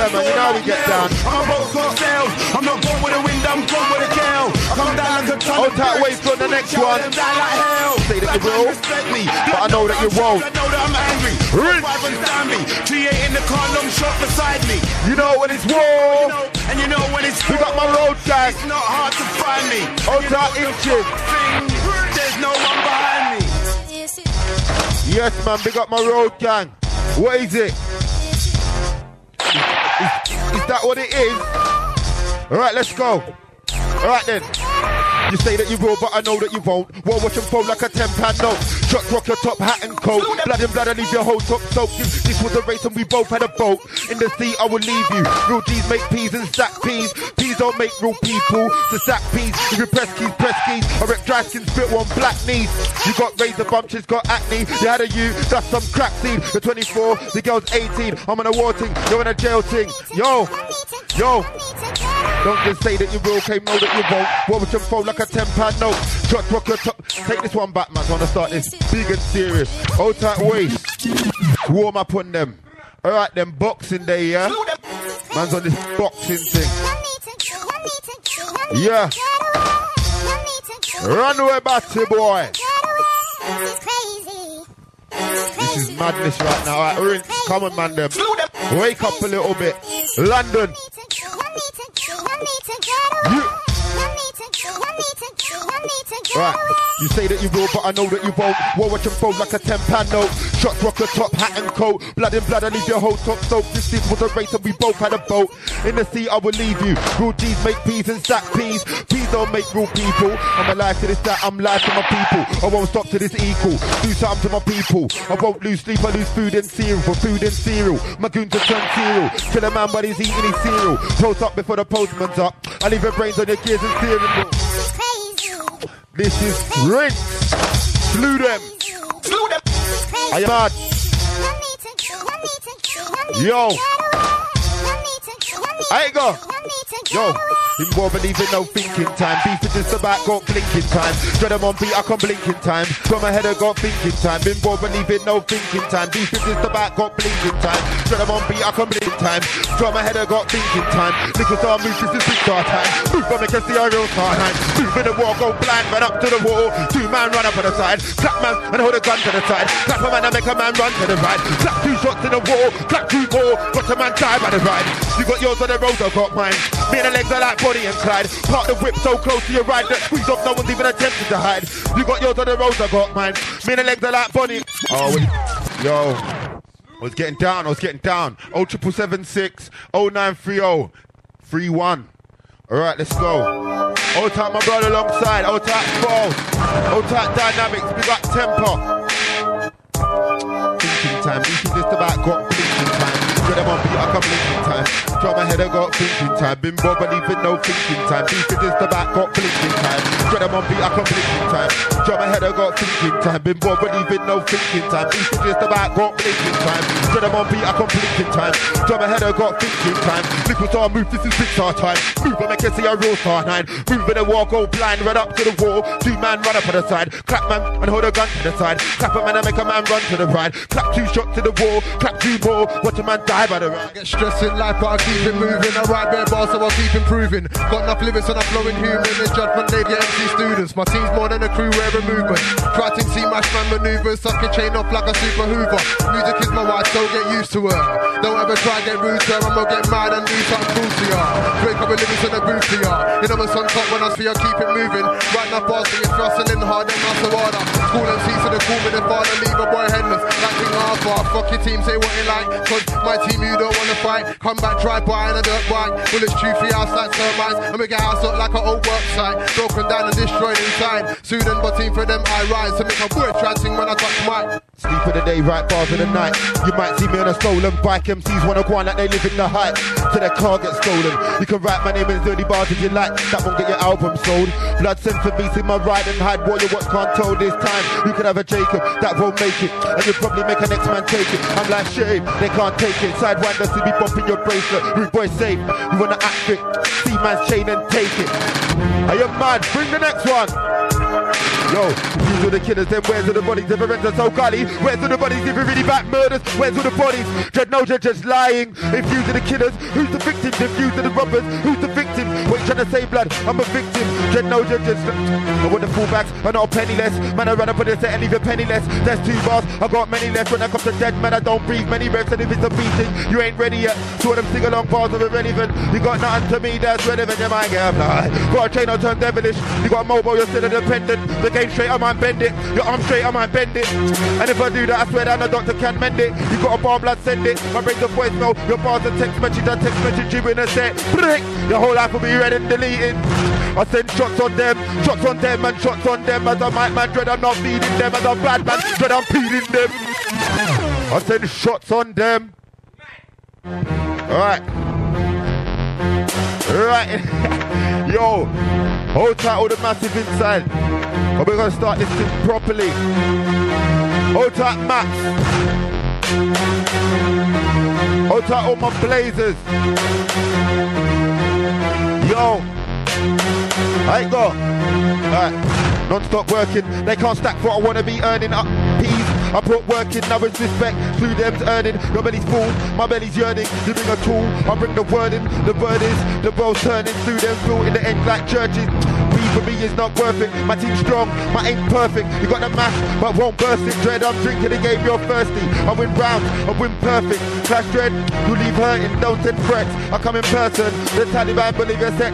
Yeah, man, you know how we get down. I'm a boat for sales. I'm not going with the wind, I'm going with the gale. I come down like a ton Hold tight, bricks. wait for the next one. them down like hell. Say that you will, respect me, but I know that you won't. I know that I'm angry. Rinse. Five and stand me. G8 in the car, long shot beside me. You know when it's war. and you know when it's We got my road gang. It's not hard to find me. Oh, Hold tight, the inches. There's no one behind me. Yes, man, big up my road gang. What is it? Is that what it is? All right, let's go. All right then. You say that you will, but I know that you won't. Well, watch them fall like a 10 pound note. Shot rock your top hat and coat. Blood and blood, I leave your whole top soaked. This was a race and we both had a boat. In the sea, I will leave you. Real G's make peas and sack peas. Peas don't make real people. The sack peas, if you press keys, press keys. I wreck dry skin, spit one black knees. You got razor bumps, she's got acne. You had a you, that's some crack seed. The 24, the girl's 18. I'm on a war thing, you're in a jail thing. Yo, yo. Don't just say that you will, okay, know that you won't. What would you fold like a 10 pound note? Truck, rock your top. Take this one back, man. I want to start this big and serious. Hold tight waist. Warm up on them. All right, then boxing day, yeah? Man's on this boxing thing. Yeah. Runaway batty boy. This is madness right now. All right. Come on, man, them. Wake up a little bit. London. You. Right, you say that you will, but I know that you won't. War watch and fold like a 10 pound note. Shots rock a top, hat and coat. Blood in blood, I leave your whole top soaked. This this was a race and we both had a boat. In the sea, I will leave you. Real G's make peas and stack peas. Peas don't make real people. I'm alive to this, that, I'm live to my people. I won't stop to this equal. Do something to my people. I won't lose sleep, I lose food and cereal. For food and cereal. My goons are turn cereal. Kill a man, but he's eating his cereal. Post up before the postman's up. I leave your brains on your gears and steering wheel. This is rinse. Slew them. Are you mad? Yo. I go. Yo. Him won't believe in no thinking time. Beef is just about got blinking time. Dread them on beat, I can blink in time. From my head, I got thinking time. Been won't believe in no thinking time. Beef is just about got blinking time. Dread them on beat, I can blink in time. From my head, I got thinking time. Little star move, this is big star time. Move, I make a real star time. Move in the wall, go blind, run up to the wall. Two man run up on the side. Clap man and hold a gun to the side. Clap a man and make a man run to the right. Clap two shots in the wall. Clap two more. Watch a man die by the ride. You got yours on the road, I got mine. Me and the legs are like Bonnie and Clyde. Park the whip so close to your ride that squeeze off, no one's even attempted to hide. You got yours on the road, I got mine. Me and the legs are like Bonnie. Oh, yo. I was getting down, I was getting down. Oh triple seven six, oh nine three oh, three one. Alright, let's go. Hold tight my brother alongside, hold tight fall. Hold tight dynamics, we got tempo. Thinking time, is just about got blinking time. Get them on beat, I come blinking time. Drop my head, I got thinking time. Been bothered even no thinking time. Beef is just about got blinking time. Get them on beat, I come blinking time. Drop my head, I got thinking time. Been bothered even no thinking time. Beef is just about got blinking time. Get them on beat, I come blinking time. My head, I got thinking time. Little star move, this is big star time. Move, I make you see a real star nine. Move in the wall, go blind, run up to the wall. Two man run up on the side. Clap man and hold a gun to the side. Clap a man and make a man run to the right. Clap two shots to the wall. Clap two more. Watch a man die by the right. Get stressed in life, but I keep it moving. I write bare bars, so I keep improving. Got enough lyrics and I'm flowing human. The judgment they get MC students. My team's more than a crew, we're a movement. Try to see my man maneuvers, suck a chain off like a super hoover. Music is my wife, so get used to her. Don't ever try to get rude to her, I'm gonna get mad and do something cool to ya. Break up with lyrics in the booth to ya. You know what's on top when I see ya, keep it moving. Right now, bars, so you're thrusting hard, then muscle order. School and to the cool with the father, leave a boy headless. Like King Arthur, fuck your team, say what you like. Cause my team, you don't wanna fight. Come back, drive by in a dirt bike. Bullets shoot for house like termites. And make a house look like an old work site. Broken down and destroyed inside. Sudan, but team for them, I rise. To make my boy try when I touch mic. Sleep of the day, right bars of the night. You might see me on a stolen bike. MCs wanna go on like they live in the hype. Till their car gets stolen. You can write my name in 30 bars if you like. That won't get your album sold. Blood sent for me, see my ride and hide. Boy, you what can't tell this time. You could have a Jacob, that won't make it. And you'll probably make an next man take it. I'm like, shame, they can't take it. Sidewinder, see me bumping your bracelet. Rude boy safe, you wanna act it. see man's chain and take it. Are you mad? Bring the next one. Yo, these are the killers, then where's all the bodies? If it's so gully, where's all the bodies? If you really back murders, where's all the bodies? Dread no, just lying. If you are the killers, who's the victim? If you are the robbers, who's the victim? What you trying to say, blood? I'm a victim. Dread no, just. I want the fullbacks, I'm not penniless. Man, I run up on this and it penniless. There's two bars, I got many left. When I come to dead, man, I don't breathe many reps. And if it's a you ain't ready yet. Of them sing along bars are irrelevant. You got nothing to me that's relevant. You might get fly. Got a chain, I turn devilish. You got a mobile, you're still independent. The game straight, I might bend it. Your arm straight, I might bend it. And if I do that, I swear down the doctor can mend it. You got a bomb, blood, send it. My brain's a voicemail. Your bars a text message, I text message you in a set. Brick. Your whole life will be read and deleted. I send shots on them, shots on them, and shots on them. As a mic man dread, I'm not feeding them. As a bad man dread, I'm feeding them. I send shots on them. Alright. Right. Yo, hold tight all the massive inside. But we're gonna start this thing properly. Hold tight Max. Hold tight all my blazers. Yo. I go. Alright. Non-stop working. They can't stack what I wanna be earning up. I put work in, now it's respect. Through them's earning. Your belly's full, my belly's yearning. You bring a tool, I bring the word in. The bird is, the world's turning. Through them built in the end like churches. For me is not worth it. My team's strong, my aim perfect. You got the mash, but won't burst it. Dread, I'm drinking the game, you're thirsty. I win rounds, I win perfect. Clash dread, you leave hurting, don't send threats. I come in person, the Taliban believe you're set.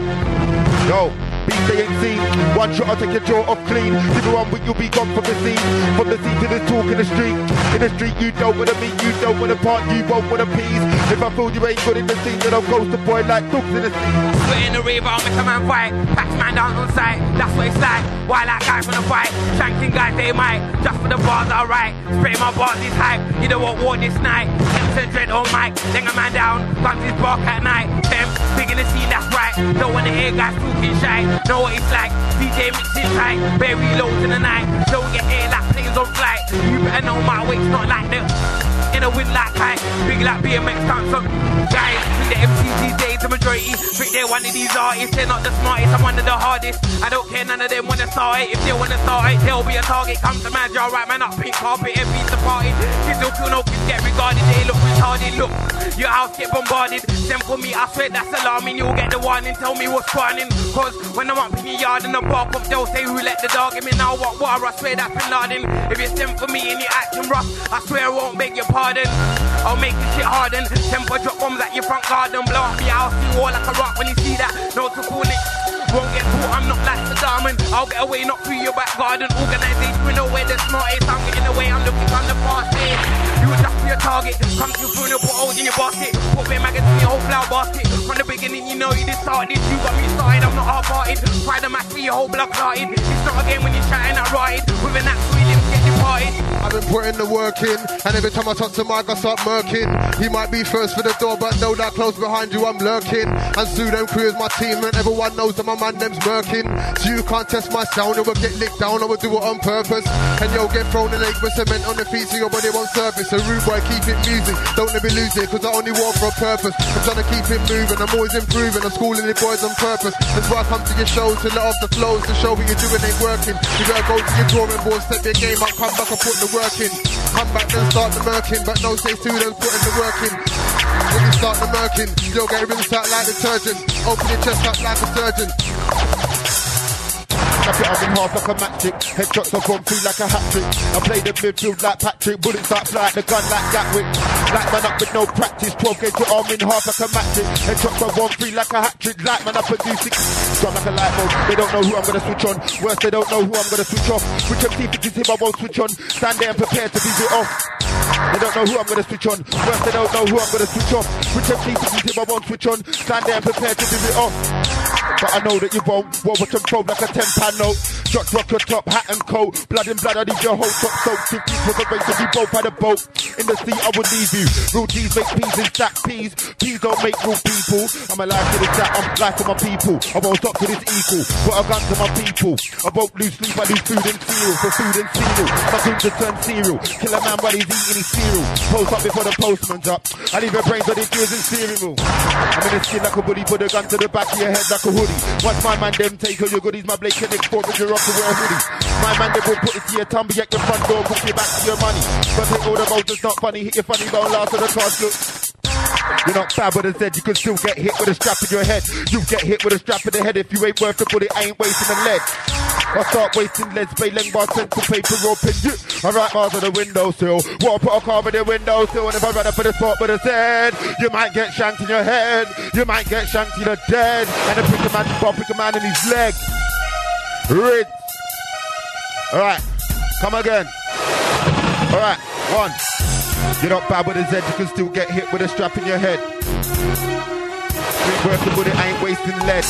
Yo, beat they ain't seen. One shot, I'll take your jaw off clean. Give one week, you'll be gone from the scene. From the scene to the talk in the street. In the street, you don't wanna meet, you don't wanna part, you won't wanna peace. If I feel you ain't good in the scene, then I'll ghost the boy like dogs in the scene. Split in the river, I'll make a man fight. Patch man down on sight, that's what it's like. Why that guy from the fight? Shanking guys, they might. Just for the bars, alright. Spray my bars is hype. You know what war this night? Temps dread on mic. Then a man down, guns his bark at night. Them, big in the scene, that's right. Don't wanna hear guys talking shy. Know what it's like. DJ mixing tight. Very low in the night. Don't get air like planes on flight. You better know my weight's not like them. In a wind like kite. Big like BMX on. Guys, with the these days, the majority. Think they're one of these artists. They're not the smartest. I'm one of the hardest. I don't care, none of them wanna start it. If they wanna start it, they'll be a target. Come to man, y'all right man up. Pink carpet, everything's the party. Kids don't feel no kids get regarded. They look retarded. Look, your house get bombarded. Send for me, I swear that's alarming. You'll get the warning. Tell me what's running. Cause when I'm up in your yard and the bark up, they'll say who let the dog in me now. What war? I swear that's Laden. If you send for me and you acting rough, I swear I won't beg your pardon. I'll make this shit harden. Temper drop bombs at your front garden. Blow up your house, you all like a rock when you see that. No to call it. Won't get caught, I'm not like the diamond. I'll get away, not through your back garden. Organization, we know where the smartest. I'm getting away, I'm looking on the fastest. You will just be a target. Come to the put holes in your basket. Put beer magazine, your whole flower basket. From the beginning, you know you just started. You got me started, I'm not half-hearted. Try the match for your whole blood clotted. It's not a game when you're chatting that ride. With an axe, feeling get departed. I've been putting the work in, and every time I talk to Mike, I start murking. He might be first for the door, but know that close behind you, I'm lurking. And Pseudo Crew is my team, and everyone knows that my man them's murking. So you can't test my sound, it will get licked down, I will do it on purpose. And you'll get thrown in lake with cement on the feet, so your body won't surface. So rude boy, keep it music, don't let me lose it, cause I only walk for a purpose. I'm trying to keep it moving, I'm always improving, I'm schooling the boys on purpose. That's why I come to your shows to let off the flows, to show what you're doing ain't working. You better go to your drawing board, step your game up, come back and put the work in. Come back then start the murking, but no say students putting the work in. The working. When you start the murking, you'll get rinsed out like detergent. Open your chest up like a surgeon. Snap it up in half like a matchstick. Headshots are gone through like a hat trick. I play the midfield like Patrick. Bullets start fly the gun like Gatwick. Light man up with no practice. 12 gauge your arm in half like a matchstick. Headshots are one through like a hat trick. Light man up do six. Drop like a light bulb. They don't know who I'm gonna switch on. Worse, they don't know who I'm gonna switch off. Which MC if it's him, I won't switch on. Stand there and prepare to beat it off. They don't know who I'm gonna switch on. Worse, they don't know who I'm gonna switch off. MC if it's him, I won't switch on. Stand there and prepare to beat it off. But I know that you won't. Was control like a 10 pound note. Shots rock your top hat and coat. Blood and blood, I need your whole top soaked. 50 was a race if we both by the boat. In the sea, I would leave you. Real G's make peas and stack peas. Peas don't make real people. I'm alive to this that, I'm life to my people. I won't stop to this equal. Put a gun to my people. I won't lose sleep, I lose food and cereal. For food and cereal. My to turn cereal. Kill a man while he's eating cereal. Post up before the postman's up. I leave your brains on his ears and cereal. I'm in the skin like a bully. Put a gun to the back of your head like a hoodie. Watch my man them take all your goodies. My blade can export, but you're up to wear hoodie. My man they will put it to your tongue, but your front door, book you back to your money. But take all the votes, it's not funny. Hit your funny, don't last to the cards. Look. You're not bad with a Z, you can still get hit with a strap in your head. You get hit with a strap in the head if you ain't worth the bullet, ain't wasting the lead. I start wasting lead, spray leng bar, central paper, rope, and you. I write bars on the windowsill. What I put a car in the windowsill, and if I run up in the spot with a Z, you might get shanked in your head. You might get shanked till you're dead. And a pick a man, I'll pick a man in his leg. Rinse. Alright, come again. Alright, one. You're not bad with a Z, you can still get hit with a strap in your head. Ain't worth the bullet, I ain't wasting lead.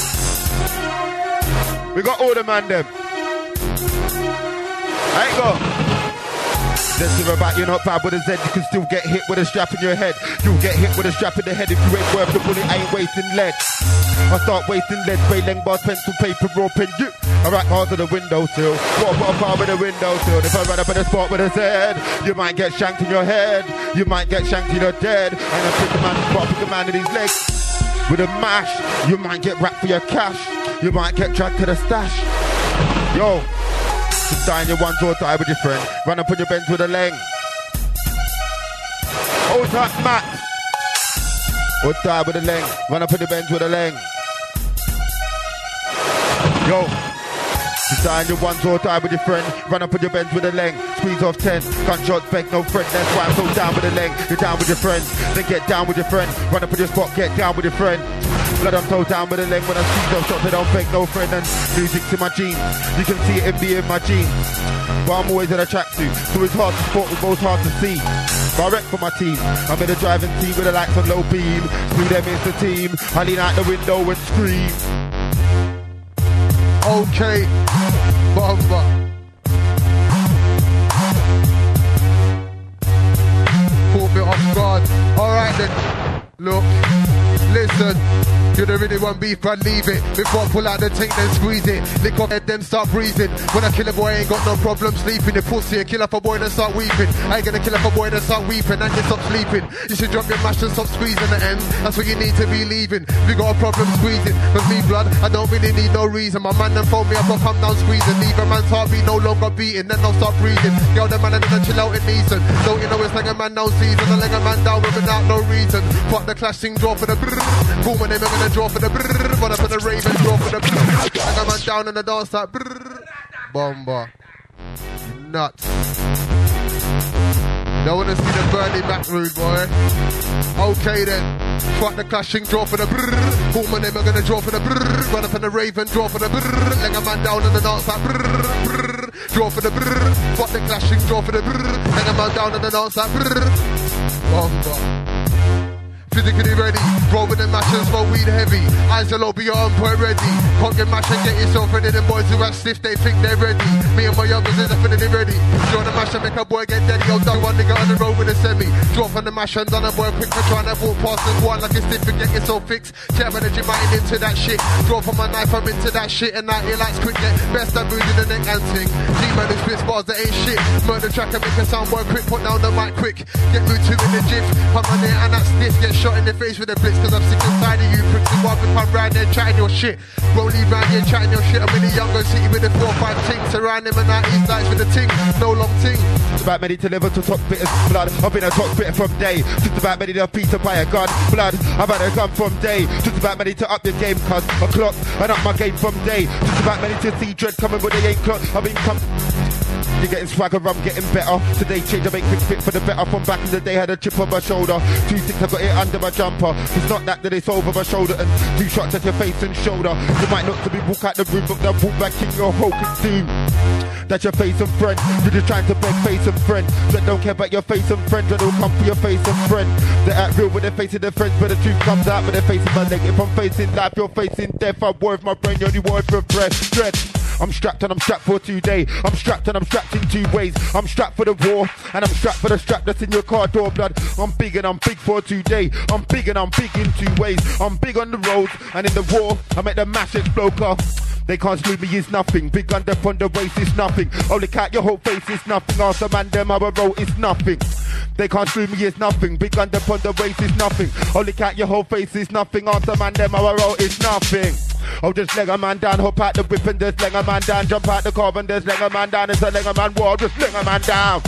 We got all the man them. I ain't go. Let's hear about you're not bad with a Z, you can still get hit with a strap in your head. You'll get hit with a strap in the head if you ain't worth the bullet, I ain't wasting lead. I start wasting lead, spray leng bars, pencil, paper, raw pen, you. I write bars on the windowsill. What a car with a windowsill? If I run up in a spot with a Z, you might get shanked in your head. You might get shanked in your dead. And I pick a man, spot, pick a man in his legs. With a mash, you might get wrapped for your cash. You might get dragged to the stash. Yo, die in your ones or die with your friend. Run up on your bench with a leng. Hold tight, Matt. Or die with a leng. Run up on the bench with a leng. Yo. Die your ones or die with your friend. Run up with your bench with a leng. Squeeze off 10. Gunshots, beg no friend. That's why I'm so down with a leng. You're down with your friends. Then get down with your friend. Run up with your spot, get down with your friend. Blood I'm so down with a leg when I squeeze off shots. I don't beg no friend. And music's in my jeans. You can see it be in my jeans. But I'm always in a track tracksuit. So it's hard to spot, it's both hard to see. Wreck for my team. I'm in a driving seat with the lights on low beam. Screw them, it's the team. I lean out the window and scream. Okay, Bomba. Caught me off guard. Alright then. Look, listen. You don't really want beef, man, leave it. Before I pull out the tank, then squeeze it. Lick off head, then start breathing. When I kill a boy, I ain't got no problem sleeping. The pussy, I kill off a boy, then start weeping. I ain't gonna kill off a boy, then start weeping. And you stop sleeping. You should drop your mash and stop squeezing the ends. That's what you need to be leaving. If you got a problem squeezing, cause me blood, I don't really need no reason. My man then phone me up, I'll come down squeezing. Leave a man's heart be no longer beating, then I'll start breathing. Yo, the man and then chill out in Neeson. Don't you know it's like a man now season. I like a man down without no reason. Fuck the clashing draw for the. Boom, and I'm gonna draw for the brrr. Run up in the raven, draw for the brrr. Like a man down in the dance like brrr. Bomba. Nuts. Don't wanna see the Bernie back rude boy. Okay then. Fuck the clashing, draw for the brrr. Boom and them are gonna draw for the brrr. Run up in the raven, draw for the brrr. Like a man down in the dance like brrr. brrr. Draw for the brrr. Fuck the clashing, draw for the brrr. Like a man down in the dance like brrr. Bomba. Physically ready, roll with the mash and smoke weed heavy. Eyes are low, be on point ready. Can't get mash and get yourself ready. Them boys who act stiff, they think they're ready. Me and my youngers is definitely ready. Join the mash and make a boy get dead. Yo, done one nigga on the road with a semi. Drop on the mash and done a boy quick for trying to walk past and go on like it's stiff and get yourself fixed. Chat energy, might into that shit. Drop on my knife, I'm into that shit. And now it likes quick get best I'm moving the neck and sing. G-man who spits bars that ain't shit. Murder track and make a sound boy quick. Put down the mic quick. Get moved to in the gym. Come on there and that stiff. Get shot in the face with a blitz cause I'm sick and tired of you pricks who to come round there chatting your shit. Rolling round here chatting your shit. I'm in the younger city with the four five tinks around them and that east lights with the ting. No long ting. Just about ready to live to top bitters blood. I've been a top bitter from day. Just about ready to to buy a gun. Blood, I've had a gun from day. Just about ready to up the game cuz a clock and up my game from day. Just about ready to see dread coming but they ain't clock. I've been come you're getting swagger, I'm getting better. Today change, I make quick fit for the better. From back in the day, had a chip on my shoulder. Two six, I got it under my jumper. It's not that that it's over my shoulder and two shots at your face and shoulder. You might not to be walk out the room, but then walk back in your whole consume. That's your face and friend. You're just trying to beg face and friend. That don't care about your face and friend. That will come for your face and friend. They act real with their facing their friends, but the truth comes out with their facing my leg. If I'm facing life, you're facing death. I'm worth my brain, you only worth for breath. Dread. I'm strapped and I'm strapped for today. I'm strapped and I'm strapped in two ways. I'm strapped for the war and I'm strapped for the strap that's in your car door, blood. I'm big and I'm big for today. I'm big and I'm big in two ways. I'm big on the road and in the war. I make the mass explode car. They can't sleep me is nothing. Big under on the waist is nothing. Only cat your whole face is nothing. After man them other roll is nothing. They can't sleep me is nothing. Big under on the waist is nothing. Only cat your whole face is nothing. After man them other roll is nothing. Oh, leg a man down, hop out the whip and just leg a man down, jump out the car and just leg a man down. It's a leg a man just leg a man down.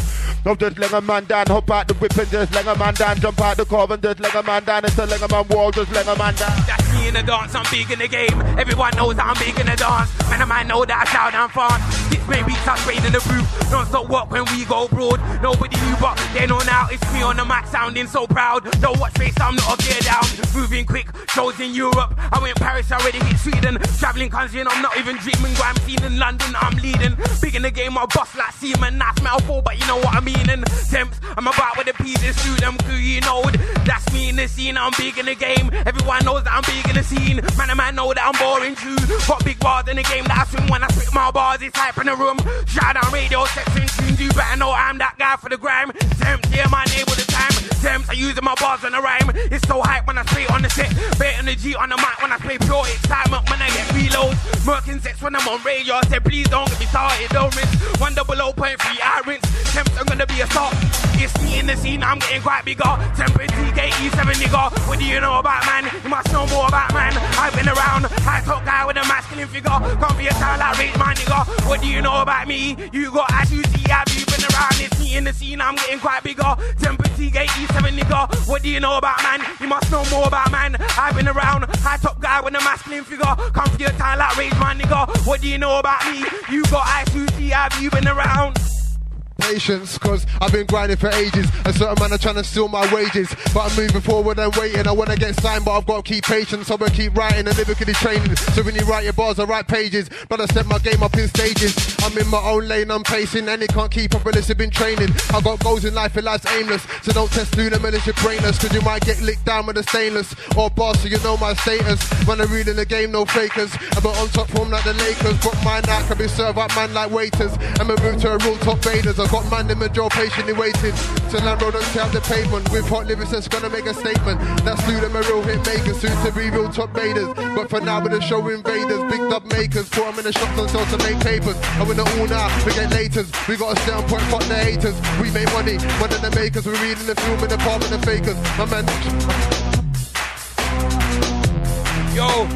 Oh, just leg a man down, hop out the whip and just leg a man down, jump out the car and just leg a man down. It's a leg a man just leg a man down. That's me in the dance, I'm big in the game. Everyone knows I'm big in the dance. Man, I might know that I shout down fast. This may be touch sprayed in the booth. Non stop work when we go broad. Nobody knew, but they on out, It's me on the mic sounding so proud. Don't watch face, I'm not a gear down. Moving quick, shows in Europe. I went Paris, I already hit Sweden. Traveling country, and I'm not even dreaming. Grime scene in London, I'm leading. Big in the game, I boss like seaman. Nice mouthful, but you know what I mean. And temps, I'm about with the pieces through them you know. That's me in the scene, I'm big in the game. Everyone knows that I'm big in the scene. Man, I man know that I'm boring too. Got big bars in the game that I swing when I spit my bars. It's hype in the room. Shout out radio section tunes. You better know I'm that guy for the grime. Temps, yeah, my name with the time. Temps, I'm using my bars on the rhyme. It's so hype when I spit on the set. Bet energy on the mic when I play pure excitement when I get reloads. Murking sex when I'm on radio. I said, please don't get me started. Don't rinse. One double O point three, I rinse. Temps, I'm gonna be a star. It's me in the scene, I'm getting quite bigger. Temper TK-E7 nigga. What do you know about man? You must know more about man. I've been around. High top guy with a masculine figure. Can't be a sound like rage, my nigga. What do you know about me? You got have you been around? It's me in the scene, I'm getting quite bigger. Temper TK-E7 nigga. What do you know about man? You must know more about man. I've been around. High top guy with a masculine figure. Come for your time like rage, my nigga. What do you know about me? You got eyes to see, have you been around? Patience, cause I've been grinding for ages. A certain man are trying to steal my wages. But I'm moving forward and waiting. I wanna get signed, but I've got to keep patience. So I'm gonna keep writing and lyrically training. So when you write your bars, I write pages. But I set my game up in stages. I'm in my own lane, I'm pacing, and it can't keep up unless you've been training. I got goals in life, and life's aimless. So don't test through them unless you're brainless. Cause you might get licked down with a stainless. Or boss, so you know my status. When I'm reading the game, no fakers. I'm on top form like the Lakers. But my night can be served up man like waiters. I'm a move to a real top faders. I got man in the jaw patiently waiting. To land don't tear the pavement. With hot lyrics that's gonna make a statement. That's through them a real hit makers. Soon to be real top raiders. But for now, we're the show invaders. Big up makers. Put them in the shops and sell to make papers. And we're not all now, we get laters. We got a stay on point, fuck the haters. We make money, one the makers. We're reading the film in the palm of the fakers. My man. Yo,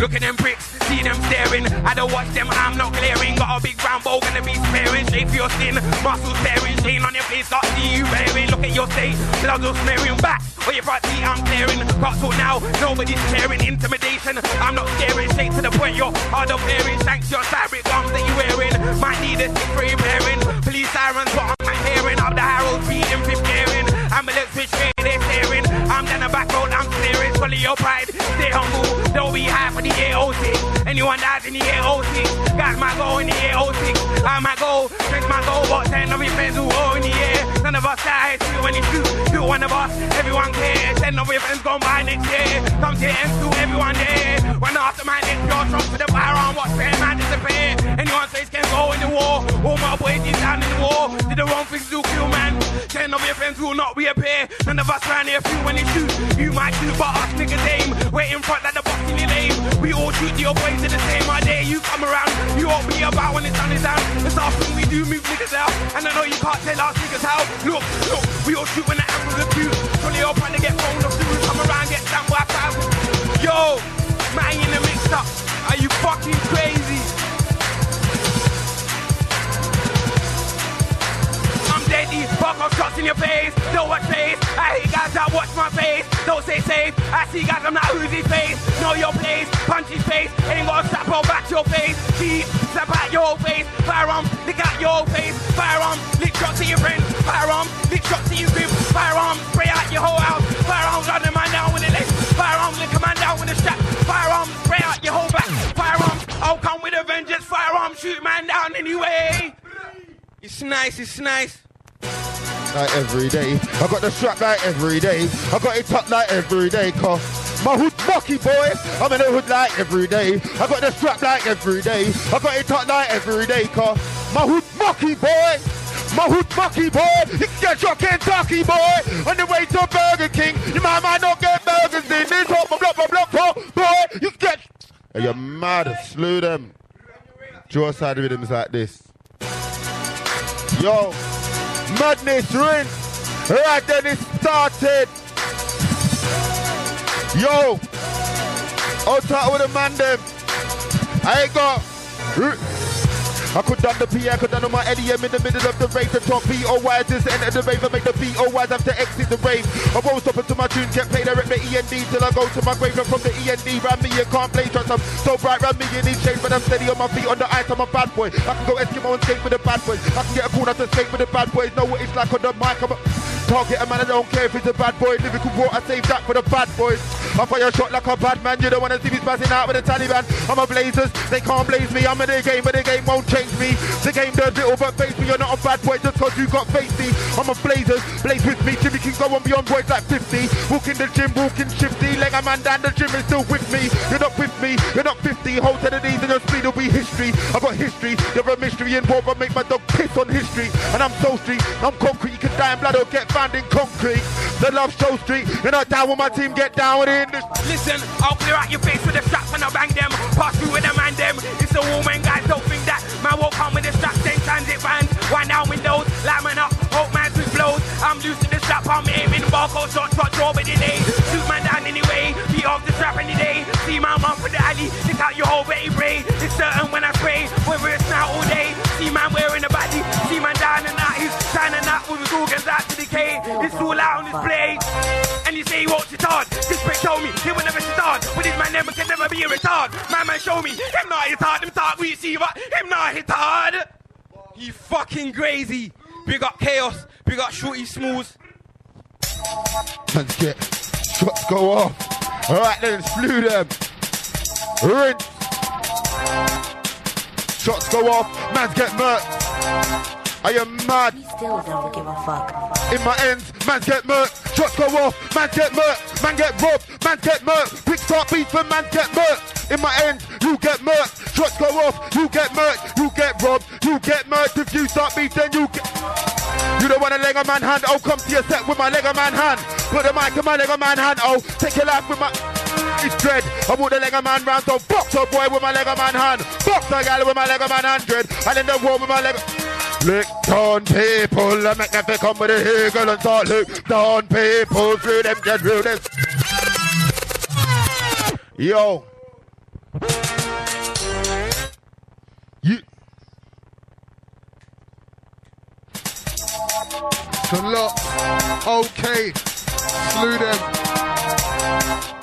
look at them bricks, see them staring. I don't watch them, I'm not glaring. Got a big brown bowl, gonna be sparing. Shape for your skin, muscles staring. Shane on your face, got see you wearing. Look at your state, blood will smearing back. Or your front teeth, I'm clearing. Cross talk now, nobody's caring. Intimidation, I'm not scaring. Straight to the point, you're hard of hearing. Thanks to your fabric gums that you wearing. Might need a stick for repairing. Police sirens, but I'm hearing. Up the Harold, beating, gearing. Ambulance switch, they're staring. I'm down the back road, I'm steering. Your pride, stay humble. Don't be high for the AOC. Anyone dies in the AOC. got my goal in the AOC. I might go, friends might go, but ten of your friends who go in the air. None of us die, when you shoot. You one of us, everyone cares. Of your friends gone by next year. Come to M2, everyone there. When after my next your trunk for the firearm, watch fair man disappear. Anyone says can go in the war. All my boys is down in the war. Did the wrong things to kill man. Ten of your friends will not reappear. None of us round here feel when you shoot. You might shoot, but us niggas aim. Wait in front like the box in your lane. We all shoot your boys in the same idea. You come around, you won't be about when the sun is down. It's thing we do, move niggas out. And I know you can't tell us niggas how. Look, look, we all shoot when the are two. Surely you're trying to get phone off through. Come around, get down by five. Yo, man in the mix up. Are you fucking crazy? Fuck off shots in your face. Don't watch face. I hate guys that watch my face. Don't say safe. I see guys, I'm not Uzi face. Know your place, Punchy face. Ain't got a slap or back your face. See, slap at your face. Firearm, lick at your face. Firearm, lick shots to your friends. Firearm, lick shots to your crib. Firearm, spray out your whole house. Firearm, run the man down with the legs. Firearm, lick a man down with a strap. Firearm, spray out your whole back. Firearm, I'll come with a vengeance. Firearm, shoot man down anyway. It's nice, it's nice. Like every day. I got the strap like every day. I got it tucked like every day, cause My hood mucky boy. I'm in the hood like every day. I got the strap like every day. I got it tucked like every day. Cause my hood mucky boy. My hood mucky boy. You get your Kentucky boy. On the way to Burger King. You might, might not get burgers in this hot block, block, block, block, boy. You get. Hey, you're mad. Slew them. Draw side rhythms like this. Yo, madness rinse. Right then it started. Yo, top with the man them. I ain't got. I could done the P, I could done on my Eddie M in the middle of the rave. The top B-O-Y just enter the rave. I make the B-O-Ys have to exit the rave. I won't stop until my tune get played. I rip the END till I go to my grave. And from the END, round me, you can't play. Trust I'm so bright, round me in these shades. But I'm steady on my feet on the ice, I'm a bad boy. I can go Eskimo and skate with the bad boys. I can get a corner to skate with the bad boys. Know what it's like on the mic. I'm a target a man, I don't care if it's a bad boy. Lyrical war, I save that for the bad boys. I fire shot like a bad man. You don't wanna see me passing out with the Taliban. I'm a blazers, they can't blaze me. I'm in the game, but the game won't change me. The game does little but face me. You're not a bad boy just cause you got face me. I'm a blazers, blaze with me. Jimmy can go on beyond boys like 50. Walk in the gym, walking shifty. Leg a man down the gym is still with me. You're not with me, you're not 50. Hold to the knees and your speed will be history. I've got history, you're a mystery involved. I make my dog piss on history. And I'm so street, I'm concrete. You can die in blood or get found in concrete. The love show street. You're not down with my team, get down with the Listen, I'll clear out your face with the straps and I'll bang them. Pass through with the man them. It's a woman, guys don't. Man won't come with the straps, then transit vans. Wind down windows, light man up, hope man with blows. I'm loose the strap, I'm aiming barcode shot, shot, draw with the day. Shoot man down anyway, beat off the strap any day. See man run for the alley, stick out your whole Betty Bray. It's certain when I pray, whether it's now all day. See man wearing a body, see man down and out, he's shining out with his organs out to decay. It's all out on display. And you say he won't retard. This prick told me he will never start. With his man be a retard. My man show me him not retard. Him talk we see but him not retard. He fucking crazy. Big up chaos. Big up shorty smooth. Let's get shots go off. All right, then slew them. Rinse. Shots go off. Man's get murked. I am mad. Still don't give a fuck. In my ends, man get murked. Shots go off, man get murked. Man get robbed, man get murked. Quick start beef and man get murked. In my ends, you get murked. Shots go off, you get murked. You get robbed, you get murked. If you start beef, then you get. You don't want a Lego man hand, oh come to your set with my Lego man hand. Put the mic in my Lego man hand, oh take your life with my it's dread. I put the Lego man round, so box a boy with my Lego man hand. Box a gal with my Lego man hand dread. And in the wall with my Lego. Lick down people, I make them come with a eagle and start lick down people through them get through this. Yo. You. The lot. Okay. Slew them.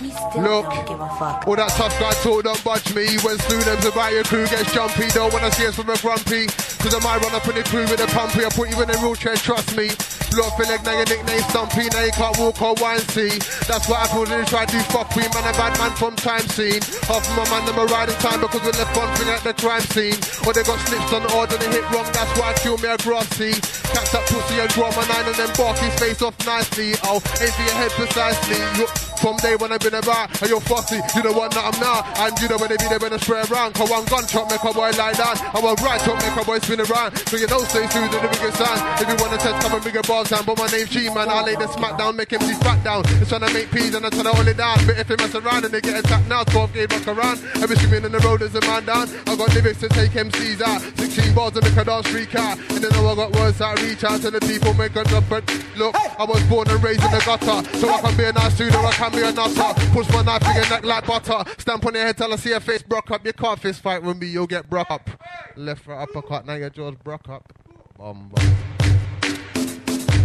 Look. don't give a fuck. All that tough guy talk don't budge me. When them's about your crew gets jumpy. Don't wanna see us from a grumpy. Cause I might run up in the crew with a pumpy. I put you in a wheelchair, trust me. Blood feel like now your nickname Stumpy. Now you can't walk or wine see. That's what happens when you try to do fuck me. Man, a bad man from time scene. Half of my man, them are riding time because we left one thing at the crime scene. Or they got slips on the order, they hit wrong. That's why I kill me a grassy. Catch that pussy and draw my nine and then bark his face off nicely. Oh, aim for your head precisely. You, from day when I've been about, and you're fussy. You know what, not I'm now. And you know when they be there when I spray around. Cause one gunshot make a boy lie down. And one right shot make a boy spin around. So you know, stay through to the biggest sound. If you wanna test, come and bigger ball down. But my name's G, man. I lay the smack down, make him see fat down. It's trying to make peas and I'm trying to hold it down. But if they mess around and they get attacked now, 12 gauge rock around. Every screaming in the road is a man down. I got lyrics to take MCs out. 16 bars make a dance freak out. And then I got words that reach out to the people, make a up. But look, I was born and raised in the gutter. So I can be a nice or I can be a nutter. Push my knife in your neck like butter. Stamp on your head till I see your face broke up. You can't fist fight with me, you'll get broke up. Left for uppercut, now your jaw's broke up.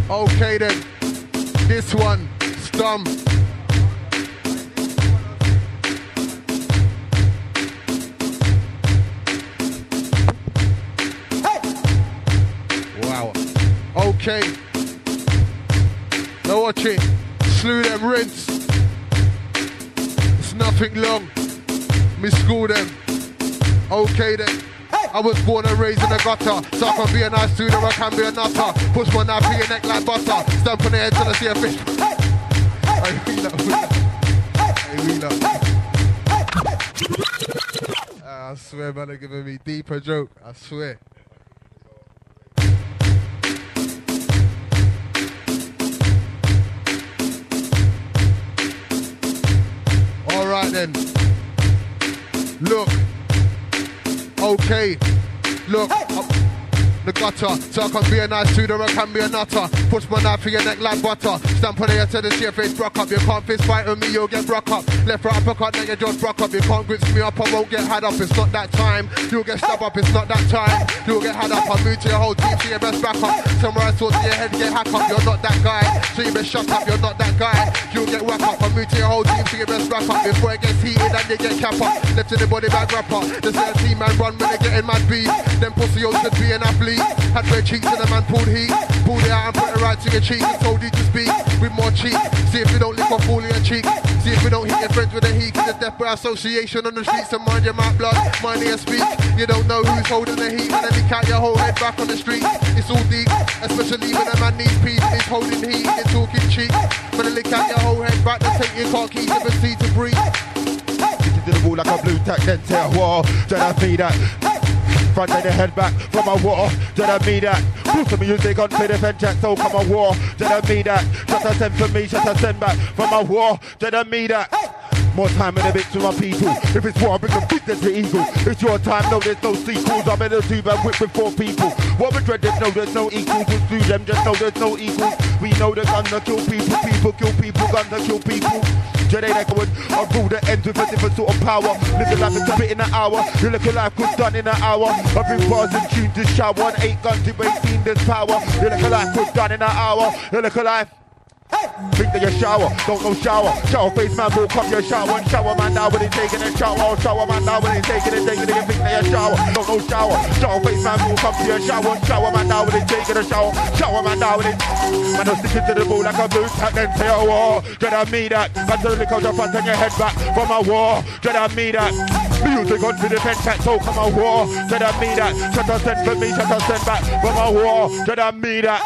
Okay then, this one, Stum. Wow. Okay. Now watch it. Slew them rinse nothing long. Me school them. Okay then. I was born and raised in the gutter. So I can be a nice student, I can be a nutter. Push my knife in your neck like butter. Stamp on the head till I see a fish. Hey, reload. Hey, reload. Ah, I swear, man, they're giving me deeper joke. I swear. All right then. Look. Okay. Look. up the gutter. So I can be a nice tutor, I can be a nutter. Push my knife in your neck like butter. Stamp on your to the face broke up. You can't fist fight with me, you'll get broke up. Left right uppercut, then you just broke up. You can't grip me up, I won't get had up. It's not that time. You'll get stabbed up, it's not that time. You'll get had up. I move to your whole team, to your best back up. Somewhere I saw to your head, get hack up. You're not that guy. So you best shut up, you're not that guy. You'll get whack up. I move to your whole team, to your best back up. Before it gets heated and you get cap up. Left to the body bag rapper. The same team man run when they get getting mad beat. Them pussy should be an athlete. Had red cheeks and the man pulled heat. Pulled it out and put it right to your cheek and told you to speak with more cheek. See if you don't lick off all your cheek. See if you don't hit your friends with a heat. Cause the Death by Association on the streets and mind your mouth blood. Mind your speak. You don't know who's holding the heat. And then you count your whole head back on the street. It's all deep. Especially when a man needs peace and he's holding heat and you're talking cheek. When they lick out your whole head back, they take your car keys and see to breathe. Stick it to the wall like a blue tack, then tear war. Did I see that? Front and the head back from a war. Did I mean that? Proof the music on for the jack, so come a war. Did I mean that? Shut a send for me, shut a send back from a war. Did I mean that? More time in a bit to my people. If it's war, bring the there's the eagle. It's your time, no, there's no sequels. I'm in a tube and whip with four people. What we dread, there's no, there's no equals. We'll do them, just know there's no equals. We know the gun to kill people, people kill people, gun to kill people. Jedi Echoing, I rule the ends with a different sort of power. Living life is a bit in an hour. You look at life was done in an hour. I bring bars and tune to shower. One eight guns to 18, there's power. You look at life was done in an hour. You look at life. Think that you shower, don't go shower. Shower face man walk up your shower and shower man now when he's taking a shower. Oh, shower man now when he's taking a taking it. You think that you shower, don't go shower. Shower face man walk up to your shower. Shower man now when he's taking a shower. Shower man now when he's man will stick it to the ball like a blue tack then say a war. Dread I me that. Gun to the lick out your front and your head back from a war. Dread I me that. Music on to the fence tack so come a war. Dread I me that. Shut a send for me, shut a send back from a war. Dread I me that.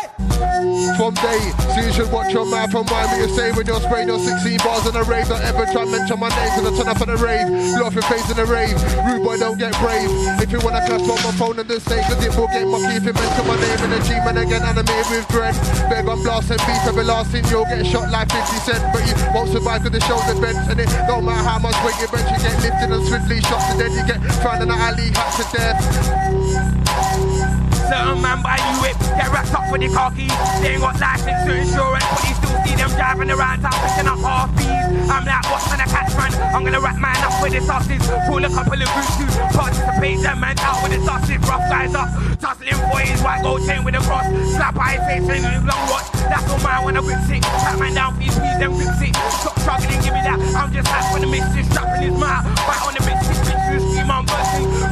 From day, so you should watch your mouth and mind what you say when you're spraying your 16 bars in a rave. Don't ever try and mention my name cause I turn up on the rave. Blow off your face in the rave. Rude boy, don't get brave. If you wanna clash on my phone and this stay, cause it will get mucky if you mention my name in the G man again animated with dread. Beg on blast and last thing you'll get shot like 50 cent. But you won't survive cause the shoulder bent and it don't matter how much weight you bench, you get lifted and swiftly shot to death. You get found in the alley, cut to death. Certain man buy you whip, get wrapped up for the car keys. They ain't got license to insurance, but you still see them driving around town picking up half fees. I'm like, what's gonna catch man? I'm gonna wrap mine up with the sausage. Pull a couple of groups to participate, them man out with the sausage. Rough guys up, tussling his white gold chain with a cross. Slap eye face and a long watch. That's all mine when I whip sick. Pat man down his feet, then whip sick. Stop struggling, give me that. I'm just happy for the missus, strapping his mouth. Bite on the bitch, bitch, bitch, scream,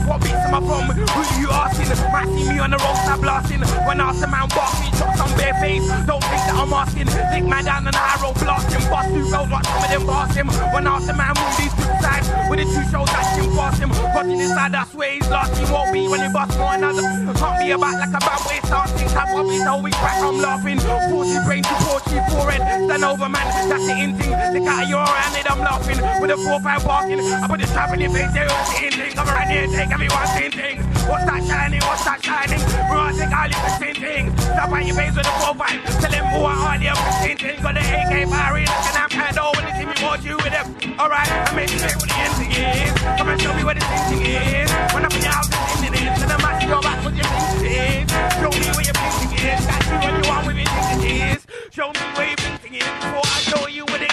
What beats am I from? Who you asking? Might see me on the road, stop blasting. When I the man barking, shots on bare face. Don't think that I'm asking. Think man down on the high road blasting. Bust two roads, watch some of them pass him. When I the man move these two sides, with the two shows that him past him. Watching inside, I swear he's lost. He won't be when he bust more another. Can't be about like a bad way starting. Tap up his whole week back, I'm laughing. Forty brain to forty forehead. Stand over man, that's the in thing. Look at your hand, and I'm laughing. With a four five barking. I put the trap in your face, they're all seeing things. Come around here, take everyone seeing things. What's that shining? What's that shining? Bro, I think all the same things. Stop on your face with a profile. Tell them who are all the same things. Got the AK fire in, and I'm hand over the team. You you with them. Alright, I made you what the end thing is. Come and show me what the same thing is. When I'm in your house, it's in it. Then I'm at your back with your thing is. Show me where your thinking is. That's what you want with your thinking is. Show me where your thinking is before I show you what it is.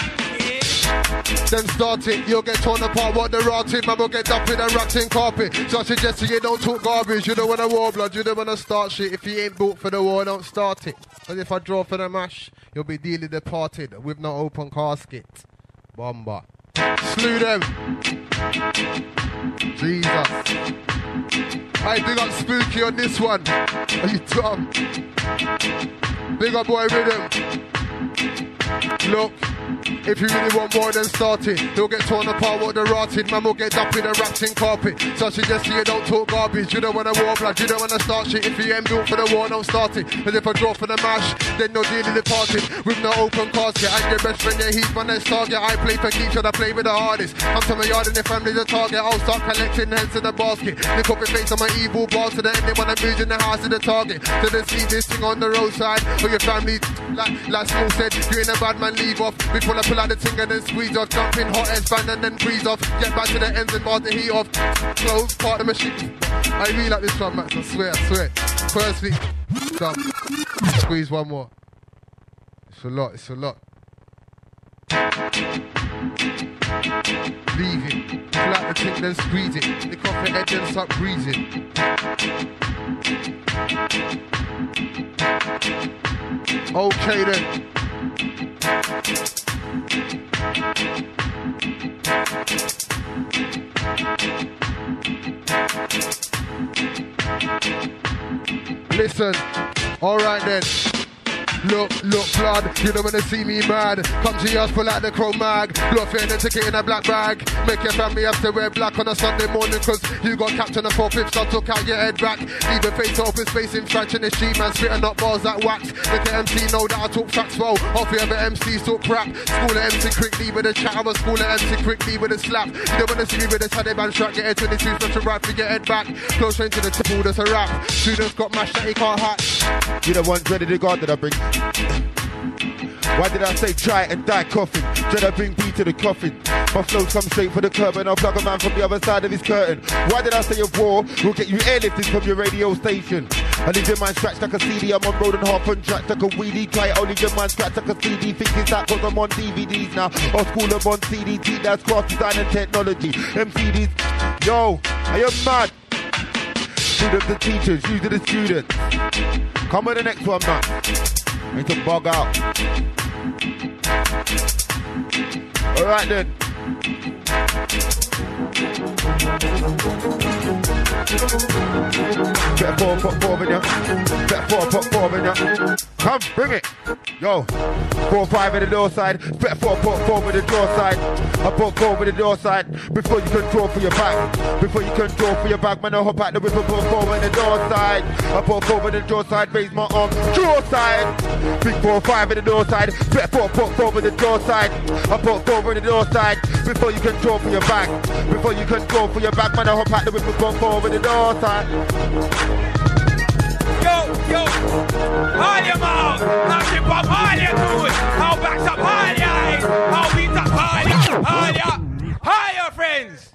Then start it, you'll get torn apart. What the rotting, man will get dumped in a rotting carpet. So I suggest you don't talk garbage. You don't want to war blood, you don't want to start shit. If you ain't built for the war, don't start it. And if I draw for the mash, you'll be dearly departed with no open casket. Bomber. Slew them. Jesus. I big up Spooky on this one. Are you dumb? Big up boy rhythm. Look, if you really want more, than starting. He'll get torn apart what the rotted. Man will get up in a wrapped in carpet. So I suggest you don't talk garbage. You don't wanna war blood, you don't wanna start shit. If you ain't built for the war, don't start it. Cause if I draw for the mash, then no deal in the party. With no open casket, and your best friend, yeah, he's my next target. I play for keeps, should I play with the hardest? I'm to my yard and if family's a target, I'll start collecting heads in the basket. Up your face on my evil boss, so that anyone that moves in the house is the target. So they see this thing on the roadside, for your family, like, like Small said, you ain't a bad man, leave off. Before I pull out the thing and then squeeze off. Jump in hot and fan and then freeze off. Get back to the ends and bar the heat off. Close, part the machine. I really like this one, Max, I swear, I swear. First week, done. Squeeze one more. It's a lot, it's a lot. Leave it. Out the thing, then squeeze it. Off your head, then start breathing. Okay then. Listen, alright then. Look, look, blood, you don't wanna see me mad. Come to yours, pull out the chrome mag. Bluff in and take it in a black bag. Make your family have to wear black on a Sunday morning, cause you got capped on a four fifths, I took out your head back. Leave your face open space in French in the street, man, spitting up bars that wax. Make the MC know that I talk facts well. Off you ever MCs talk crap. School at MC quickly with a chat, I'm a school at MC quickly with a slap. You don't wanna see me with a Taliban strap, get head 22 special rap, to get head back. Close range to the tip, that's a rap. Students got mashed that he can't hack. You the one dreaded the guard that I bring. Why did I say try and die coughing? Dread I bring B to the coffin. My flows come straight for the curb and I'll plug a man from the other side of his curtain. Why did I say a war will get you airlifted from your radio station? I leave your mind scratched like a CD. I'm on road and half on track like a wheelie. Try it, only your mind scratched like a CD. Think it's that cause I'm on DVDs now. Or school I'm on CDT. That's cross design and technology. MCDs. Yo, are you mad? Students and teachers, you to the students. Come with the next one, man. Need to bug out. Alright then. Put four in ya. Bet four, put four in ya. Come, bring it. Yo, four, five in the door side. Bet four, put four in the door side. I put four in the door side. Before you can draw for your back. Before you can draw for your back, man, I hop out the whip and four in the door side. I put four in the door side, raise my arm. Draw side. Big four, five in the door side. Bet four, put four in the door side. I put four in the door side. Before you can draw for your back. Before you can draw for your back, man, I hop out the whip and four in the door side. Yo, yo, haul your mouth. Now chip up, haul your dude. How backs up, haul your eyes. How beats up, haul your, haul your, your friends.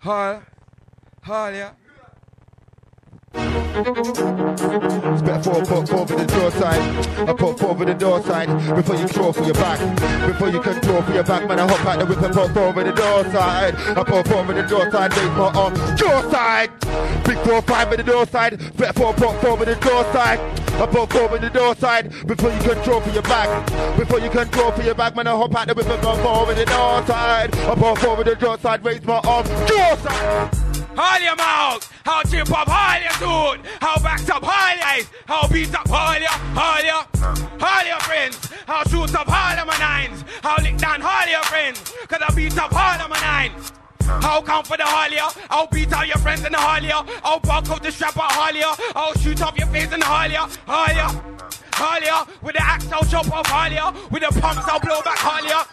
Haul, haul your. Bet four, put for the door side. I put for the door side before you draw for your back. Before you can draw for your back, man, I hop out the whip and four for the door side. I four for the door side, raise my arm. Door side. Big four, five for the door side. Bet four, put four for the door side. I four for the door side before you can draw for your back. Before you can draw for your back, man, I hop out the whip and four for the door side. I four for the door side, raise my arm. Door side. Haul your mouth. How chip up, haul your dude. How backs up, haul your eyes. How beats up, haul your, haul your, haul your friends. How shoots up, haul of my nines. How lick down, haul your friends. Cause I beat up, haul of my nines. I'll come for the Harlier. I'll beat out your friends in the Harlier. I'll buck up the strap at Harlier. I'll shoot off your face in the Harlier. Harlier. Harlier. With the axe, I'll chop off Harlier. With the pumps, I'll blow back Harlier.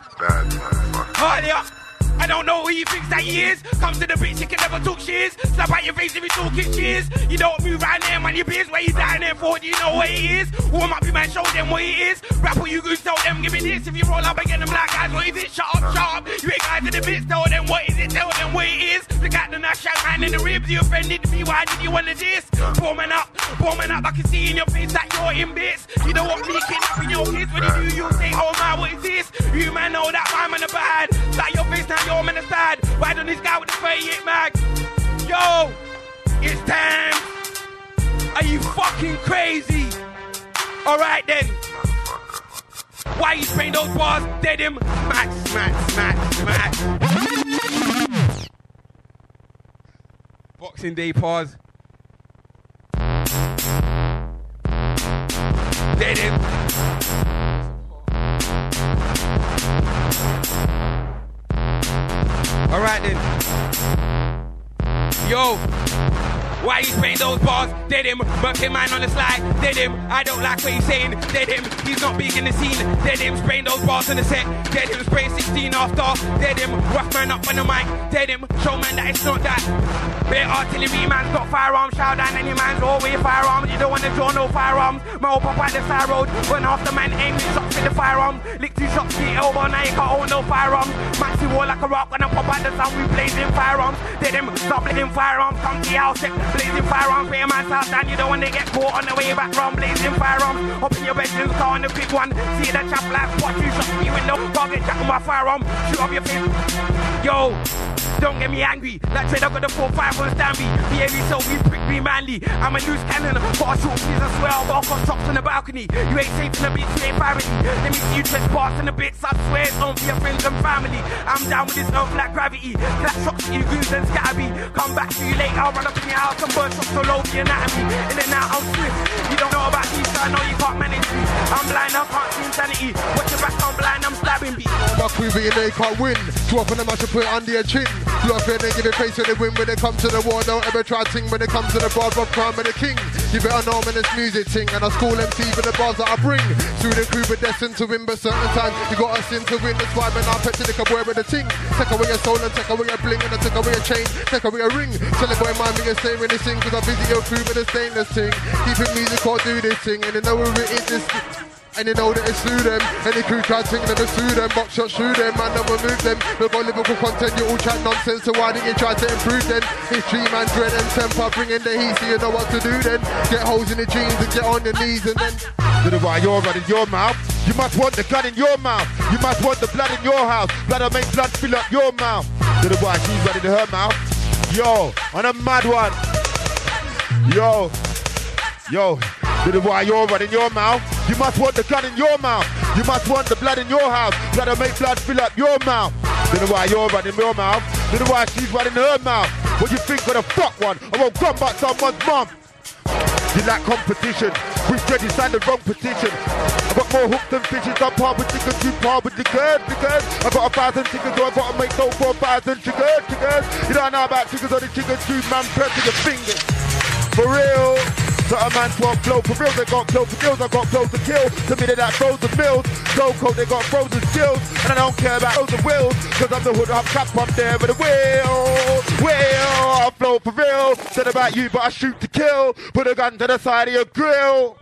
Harlier. I don't know who he thinks that he is. Comes to the beach, he can never talk shiz. Slap out your face if you talking cheers. You don't move right there, man. Your biz where you down there for? Do you know what he is? Warm up, you man, show them what he is. Rap what you goons, tell them, give me this. If you roll up again, them black guys, what is it? Shut up, shut up. You ain't guys in the bits, tell them what is it, tell them what it is. Look at the nash out man in the ribs. You offended me, why did you want to this? Pour up, pour up. I can see in your face that you're in bits. You don't want me kidnapping your kids. When you do, you say, oh my, what is this? You man know that I'm in the bad. Like your face, now you're man aside. Ride on this guy with the 38 mag. Yo, it's time. Are you fucking crazy? Alright then. Why you spraying those bars? Dead him. Smack, smack, smack, smack. Boxing Day pause. Alright then. Yo, why you spraying those bars? Dead him, working mine on the slide. Dead him, I don't like what he's saying. Dead him, he's not big in the scene. Dead him, spraying those bars on the set. Dead him, spraying 16 after. Dead him, rough man up on the mic. Dead him, show man that it's not that. Bare artillery man's got firearms, shout down any man's always firearms. You don't wanna draw no firearms. My old pop out the side road. When half the man aim shots with the firearms. Lick two shots, to get elbow, now you can't hold no firearms. Maxi war like a rock when I pop out the sound, we blazing firearms. Dead him, stop blazing firearms, come to your house. Blazing firearms, pay a man's house down. You don't wanna get caught on the way back round, blazing firearms. Up in your bedroom, car on the big one. See the chap like, what you shot me window, target jack on my firearm, shoot up your face. Yo, don't get me angry. Like trade, I got the 4-5 on Stanley. Behave so we prick me manly. I'm a loose cannon. Got a short I swear. I'll walk on tops on the balcony. You ain't safe in the bitch, you ain't parity. Let me see you trespass in the bits. I swear it's on your friends and family. I'm down with this earth like gravity. Clap shots at you goons and scabby. Come back to you later. I'll run up in your house and burn shots all over your anatomy. In and out, I'm swift. You don't know about these, so I know you can't manage me. I'm blind, I can't see insanity. Watch your back, I'm blind, I'm stabbing beat. Fuck with it, they can't win. On them, I should put it under your chin. Up here, they give it face when they win. When they come to the war, don't ever try to sing. When it comes to the bars of crime and the king. You better know when it's music ting. And I school MC for the bars that I bring. Student crew, but destined to win. But certain times, you got a sin to win. That's why, man, I pet the boy with the ting. Take away your soul and take away your bling. And I take away your chain, take away your ring. Tell the boy, mind me, the same when they. Cause I visit your crew with the stainless ting. Keep it music or do this thing. And they know who it is. This and you know that it's through them. Any crew to sing them, it's through them. Box shot through them, man, we'll move them. We've got Liverpool content, you all chat nonsense. So why didn't you try to improve then? History, man, dread and temper, bringing the heat, so you know what to do then. Get holes in the jeans and get on your knees and then. To the why you're running your mouth. You must want the gun in your mouth. You must want the blood in your house. Blood will make blood fill up your mouth. To the why she's running her mouth. Yo, on a mad one. Yo, yo. To the why you're running your mouth. You must want the gun in your mouth. You must want the blood in your house. Will make blood fill up your mouth. To the why you're running your mouth. To the why she's running her mouth. What you think of the fuck one? I won't come back someone's mum. You like competition. We you signed the wrong petition. I got more hooks than fishes. I'm par with chickens, you par with chickens, chickens. I got a thousand chickens, so I gotta make dough for a thousand chickens, chickens. You don't know about chickens or the chickens, two man press your fingers. For real. So a man won't flow for real, they got flow for kills, I got flow to kill. To me they that frozen mills, so cold they got frozen skills. And I don't care about frozen wheels, cause I'm the hood up cap, I'm there with the wheel. Wheel, I flow for real. Said about you, but I shoot to kill. Put a gun to the side of your grill.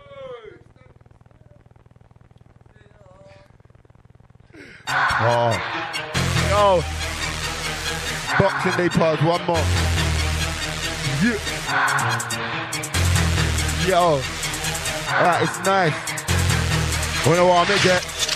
Oh. Yo. Boxing Day pause, one more. Yeah. Yo. Alright, it's nice. We Wanna want me get?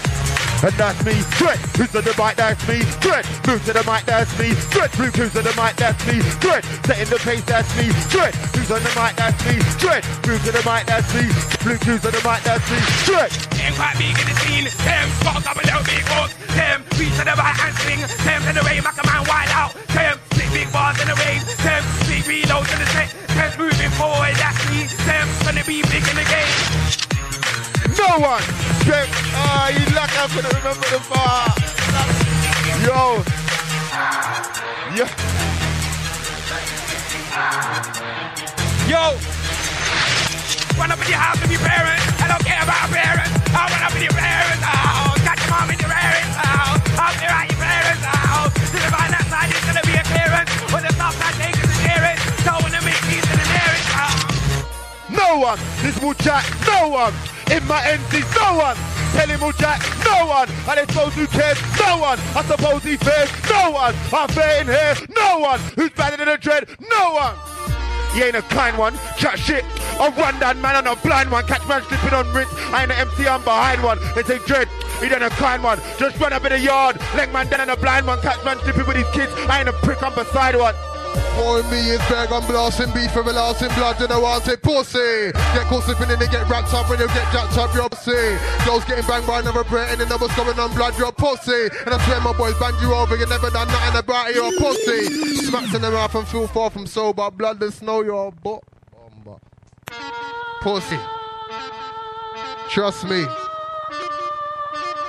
And that's me, Dread, who's to the mic, that's me, Dread, move to the mic, that's me, Dread, blue who's to the mic, that's me, Dread, setting the pace, that's me, Dread, who's on the mic, that's me, Dread, move to the mic, that's me, blue who's on the mic, that's me, Dread. Ain't quite big in the scene. Them got a couple little big balls. Them reach to the right and swing. Them to the way, make a man wild out. Them split big bars in the rain. Them big reloads in the set. Them moving forward, that's me. Them gonna be big in the game. No one. Dread, ah, you luck, I couldn't remember the bar. Yo. Yo. Yo, run up in your house with your parents. I don't care about parents. I run up in your parents' ah, oh, house. Got your mom in your parents' house. I'll clear out your parents' ah, oh, house. To the right that side is gonna be a clearance. When the south side takes the nearest. So when the mix is in the nearest house. No one. This will chat. No one. In my MC, no one. Tell him will chat. No one. And I suppose who cares? No one. I suppose he fears. No one. I'm fair in here. No one. Who's better than a dread? No one. He ain't a kind one. Chat shit. I run down man. I'm a blind one. Catch man slipping on wrist. I ain't an MC. I'm behind one. They say dread. He ain't a kind one. Just run up in the yard. Leg man down on a blind one. Catch man slipping with his kids. I ain't a prick. I'm beside one. Boy, me is bag, I'm blasting beef for lasting blood, you know I say pussy. Get caught slipping and they get wrapped up when you get jacked up, you're pussy. Girls getting banged by another Brit and what's going on, blood, you're pussy. And I swear my boys banged you over, you never done nothing about it, you're pussy. Smacks in the mouth and feel far from sober, blood and snow, butt. Pussy. Trust me.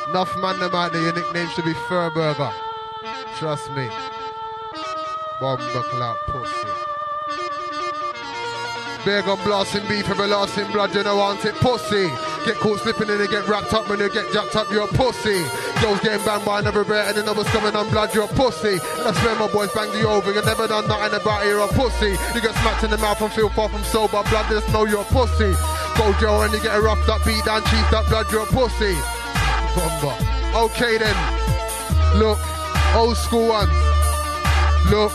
Enough man them out there, your nickname should be Furburger. Trust me. Bomber clap pussy. Big on blasting beef, everlasting blood, you know want it pussy. Get caught slipping and they get wrapped up when you get jacked up, you're a pussy. Girls getting banged by another bear and another's coming on blood, you're a pussy. And I swear my boys banged you over, you never done nothing about it, you're a pussy. You get smacked in the mouth and feel far from sober, blood, just know you're a pussy. Go jail and you get roughed up, beat down, cheesed up, blood, you're a pussy. Bomber. Okay then. Look, old school ones. Look,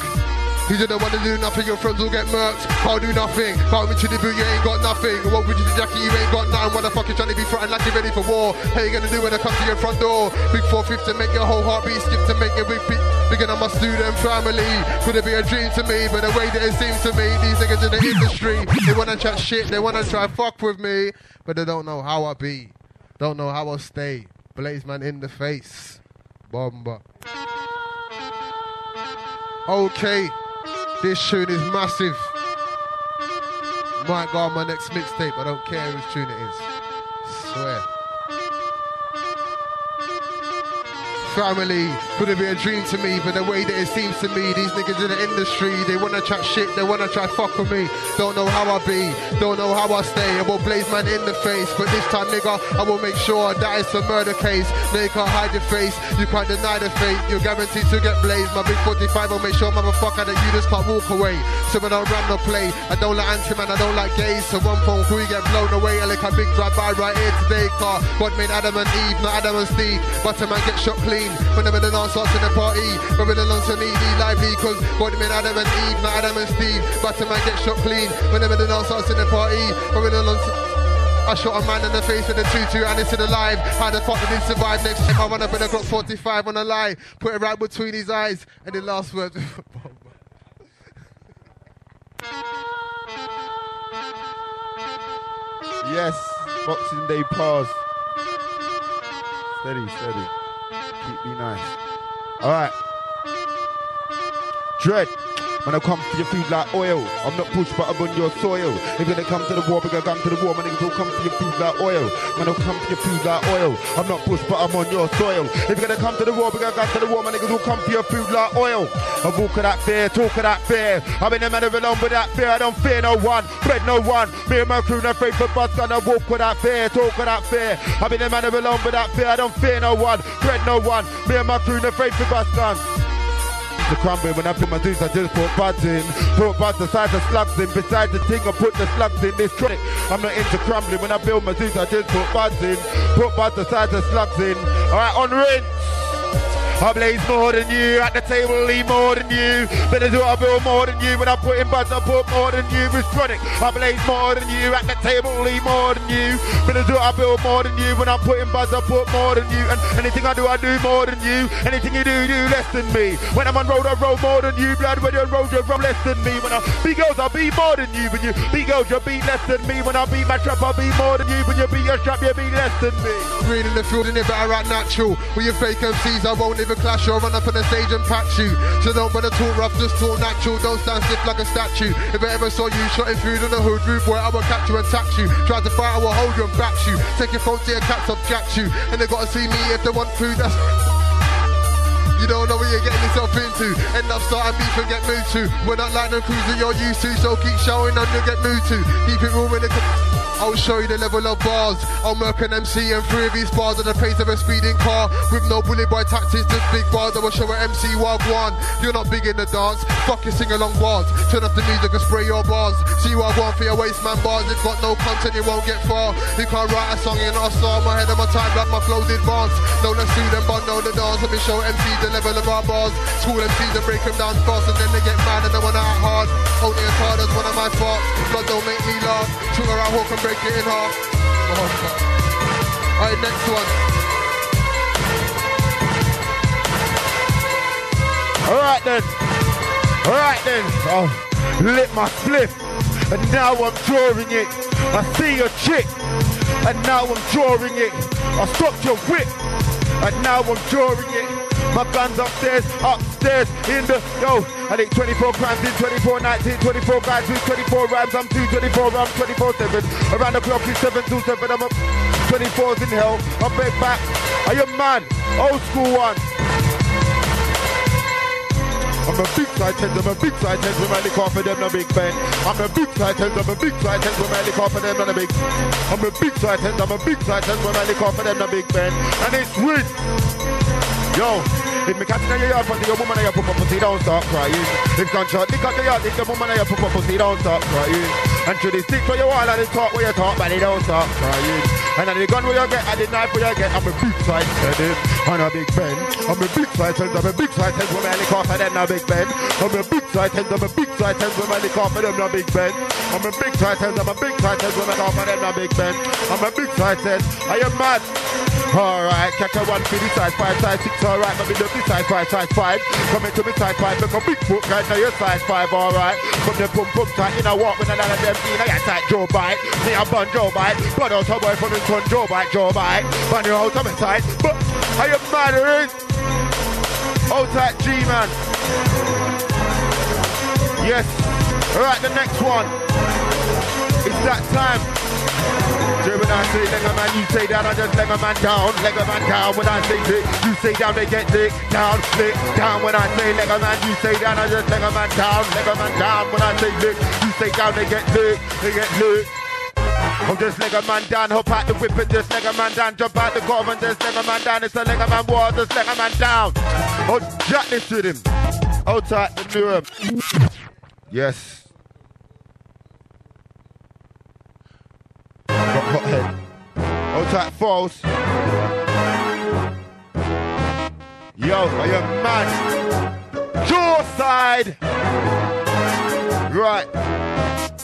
you didn't want to do nothing, your friends will get murked. I'll do nothing. Can't reach the boot, you ain't got nothing. What would you do, Jackie? You ain't got nothing. What the fuck you trying to be frightened like you're ready for war? How you gonna do when I come to your front door? Big 450 to make your whole heart beat skip to make your big beat. Bigger than my student family. Could it be a dream to me? But the way that it seems to me, these niggas in the industry, they wanna chat shit, they wanna try fuck with me, but they don't know how I be. Don't know how I stay. Blaze man in the face. Bomber. Okay, this tune is massive. Might go on my next mixtape. I don't care whose tune it is. Swear. Family, could it be a dream to me? But the way that it seems to me, these niggas in the industry, they wanna chat shit, they wanna try fuck with me. Don't know how I be, don't know how I stay. I will blaze man in the face, but this time, nigga, I will make sure that it's a murder case. You can't hide your face, you can't deny the fate. You're guaranteed to get blazed. My big 45 will make sure, motherfucker, that you just can't walk away. So I don't run no play. I don't like anti man, I don't like gays. So one phone crew get blown away. I like a big drive by right here today. Car God made Adam and Eve, not Adam and Steve. But a man get shot clean whenever the dance starts in the party. But when the dance need be lively, cause God made Adam and Eve, not Adam and Steve. But a man get shot clean whenever the dance starts in the party. But when the dance I shot a man in the face with a tutu and it's in the live. How the fuck did he survive? Next time I run up in a Glock 45 on a lie. Put it right between his eyes. And the last word. Yes, Boxing Day pause. Steady, steady. Keep me nice. Alright. Dread. When I come for your food like oil, I'm not push but I'm on your soil. If when it come to the war, we got come to the war, my niggas will come for your food like oil. When I come for your food like oil, I'm not push but I'm on your soil. If you're gonna come to the war, we got come to the war, my niggas will come for your food like oil. I walk of that fear, talk of that fear. I'm in the man of alone with that fear, I don't fear no one, dread no one. Me and my crew not afraid for bust, gonna walk with that fear, talk of that fear. I'm in the man of alone with that fear, I don't fear no one, dread no one. Me and my crew not afraid for bust, gun to crumble when I put my dudes, I just put buds in. Put buds aside the slugs in. Beside the thing, I put the slugs in. This trick, I'm not into crumbling. When I build my dudes, I just put buds in. Put buds aside the slugs in. Alright, on rinse. I blaze more than you, at the table leave more than you. Better do I build more than you. When I put in buds, I put more than you. It's chronic. I blaze more than you, at the table leave more than you. Better do I build more than you. When I put in buds, I put more than you. And anything I do, I do more than you. Anything you do, you do less than me. When I'm on road, I roll more than you. Blood, when you're on road, you roll less than me. When I beat girls, I'll be more than you. When you beat girls, you'll be less than me. When I beat my trap, I'll be more than you. When you beat your trap, you'll be less than me. Green in the field and if I right natural. With your fake MCs, I won't even clash or run up on the stage and patch you. So don't bother talk rough, just talk natural. Don't stand stiff like a statue. If I ever saw you shotting food on the hood roof, boy, I will catch you and tax you. Try to fight, I will hold you and back you. Take your phone to your cats, subject you. And they gotta see me if they want food. That's you don't know what you're getting yourself into. End up starting beef and get moved to. We're not like the crews that you're used to, so keep showing and you'll get moved to. Keep it real when comes. I'll show you the level of bars. I'll murk an MC and three of these bars at the pace of a speeding car. With no bully boy tactics, just big bars. I will show an MC walk one. You're not big in the dance. Fuck your sing along bars. Turn off the music and spray your bars. See what I want for your waste man bars. If got no content, you won't get far. You can't write a song, you're not a star. My head and my time, like my flow's advanced. No, let's do them, but know the dance. Let me show MC the level of our bars. School MCs and break them down fast, and then they get mad and they wanna act hard. Only as hard as one of my farts. Blood don't make me laugh. Trigger I walk and break it in half. Alright, next one. Alright then. Alright then. Oh, lit my flip. And now I'm drawing it. I see your chick. And now I'm drawing it. I stopped your whip. And now I'm drawing it. My gun's upstairs, upstairs, in the yo. I think 24 crimes in 24 nights, in 24 guys with 24 rhymes. I'm 224, I'm 24 7. Around the clock is 7 to 7. I'm up 24's in hell. I'm back back. Are you man? Old school one. I'm a big side tens, I'm a big side with my lick off of them, no big Ben. I'm a big side tens, I'm a big side with my lick off of them, no big. I'm a big side tens, I'm a big side with my lick off of them, no big Ben. And it's with. Yo, if me catch in your yard, the woman put up pussy, don't start crying. If gunshot, lick out the yard, if the woman put up pussy, don't start crying. And to the stick where you want and the talk where you talk, but they don't start crying. And then the gun where you get and the knife where you get, I'm a big fight and a big Ben. I'm a big fight head, I'm a big fight head, woman I lick off and a big Ben. I'm a big fight head, I'm a big fight head, woman I lick off and a big Ben. I'm a big fight head, I'm a big fight head, woman I off and a big Ben. I'm a big fight head, I am mad. Alright, catch a one for the size five, size six, alright, maybe the big size five, size five. Coming to me size five, make a big foot, guys, now you're size five, alright. From the pump pump tight, in a walk with another them in a tight Joe bite. Me a bun Joe bite, but out a boy from the son Joe bite, Joe bite. Bun your out but are you mad it is? Out tight G man. Yes. Alright, the next one. It's that time. Do when I say leg man, you say down, I just leg man down, leg man down. When I say dick, you say down, they get dick down, dick down. When I say leg man, you say down, I just leg man down, leg man down. When I say dick, you say down, they get dick, they get dick. I'm just leg man down, hop out the whip and just leg a man down, jump out the glove and just leg a man down. It's a leg a man war, just leg a man down. Oh, jack this with him. Oh, tight the him. Yes. Hot head. Oh, tight false. Yo, are you mad? Jaw side. Right.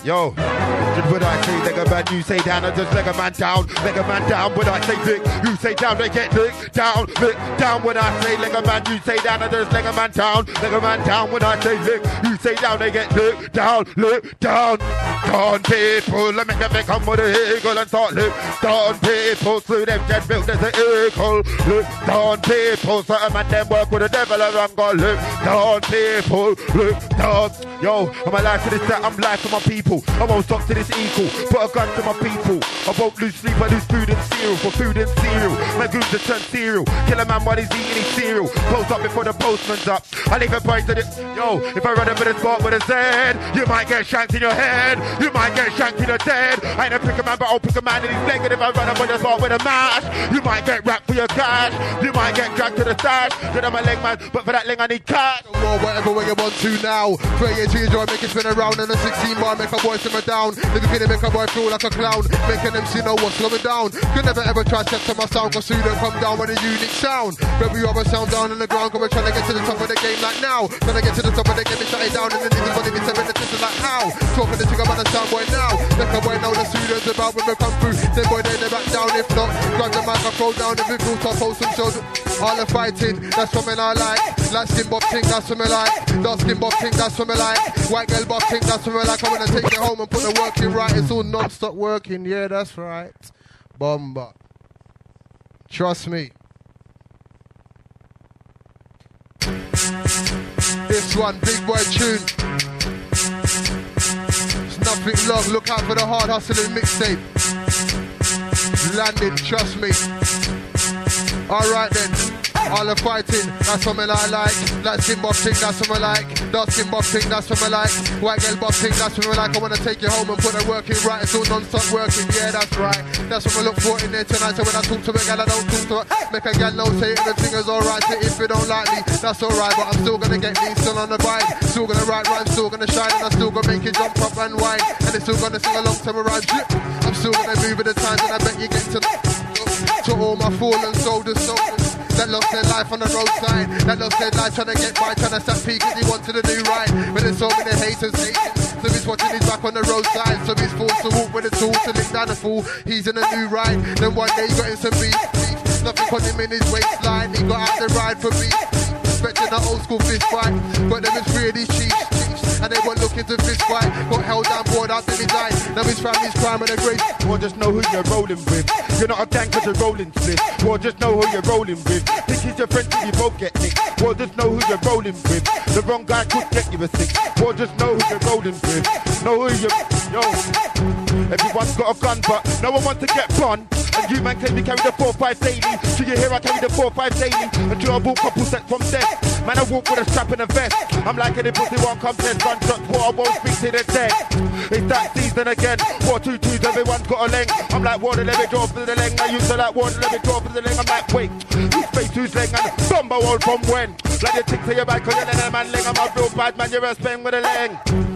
Yo, when I say leg a man, you say down, I just leg a man down, leg a man down. When I say dick, you say down, they get dick down, lick down. When I say leg a man, you say down, I just leg a man down, leg a man down. When I say lick, you say down, they get lick down, lick down. Down people, let me them they come with a eagle and start lick down people. Through them jet built as an eagle, lick down people. A man them work with the devil around, go lick down people, lick down. Yo, I'm alive to this set, I'm live for my people. I won't stop to this equal. Put a gun to my people. I won't lose sleep, I lose food and cereal. For food and cereal, my goons are turned cereal. Kill a man while he's eating his cereal. Post up before the postman's up. I leave a point to this. Yo, if I run up in spot with a Z, you might get shanked in your head. You might get shanked in your dead. I ain't a pick a man, but I'll pick a man in his leg. And if I run up in a spot with a mash, you might get wrapped for your cash. You might get dragged to the stash. Good on my leg, man, but for that leg I need cash. Or whatever way you want to now. Play it to your joy, make it spin around in a 16 bar, make a boy simmer down. Living feeling make a boy feel like a clown. Making them see know what's slowing down. Could never ever try to set to my sound, cause soon they come down with a unique sound. But we a sound down on the ground, cause we're trying to get to the top of the game like now. Trying to get to the top of the game and shut it down, and the niggas want to be seven the is like how. Talking the trigger on the sound boy now. Make a boy know the students about when we come through. Then boy they back down, if not, grab the microphone down, if we feel top, hold some shows. All the fighting, that's something I like. Like skin bob thing, that's what me like. Dark skin bob thing, that's what me like. White girl bob thing, that's what me like. I wanna take it home and put the work in right. It's all non-stop working. Yeah, that's right. Bomba. Trust me. This one, big boy tune. It's nothing long. Look out for the hard hustling mixtape. Landed, trust me. Alright then. All the fighting, that's what me I like. Like skin boxing, that's what me like. Dark skin boxing, that's what me like. White girl boxing, that's what me like. I wanna take you home and put the work in right. It's all non-stop working, yeah, that's right. That's what I look for in there tonight. So when I talk to a girl, I don't talk to her. Make a girl know, say everything is alright. So if you don't like me, that's alright. But I'm still gonna get me, still on the vibe. Still gonna write rhymes, still gonna shine, and I'm still gonna make you jump up and whine. And it's still gonna sing along to my rhymes. I'm still gonna move with the times, and I bet you get to to all my fallen soldiers, soldiers that lost their life on the roadside, that lost their life trying to get by, trying to stop peak he wanted to new right. But there's so many haters hating, so he's watching his back on the roadside, so he's forced to walk with a tool to lick down the fool. He's in a new ride, then one day he got in some beef, nothing caught him in his waistline. He got out the ride for beef, expecting an old school fist fight, but them is really cheap and they were looking to fist fight. Got held down, bored out, then he died. Now his family's crime and a grave. Or just know who you're rolling with. You're not a gang cause you're rolling split. Or just know who you're rolling with. Think he's your friend till you both get nicked. Or just know who you're rolling with. The wrong guy could get you a six. Or just know who you're rolling with. Know who you're... yo. Everyone's got a gun, but no one wants to get bun. And you man claim me carry the 4-5 daily. So you hear I carry the 4-5 daily. You I walk couple sets from death. Man, I walk with a strap and a vest. I'm like any pussy one come test. Gunshots, what I won't speak to the dead. It's that season again. Four two twos, everyone's got a length. I'm like water, let me draw for the length. I used to like water, let me draw for the length. I'm like, wait, who's face, who's length? And bumbo all from when? Like you think to your back, cause you're a man length. I'm a real bad man, you're a spend with a length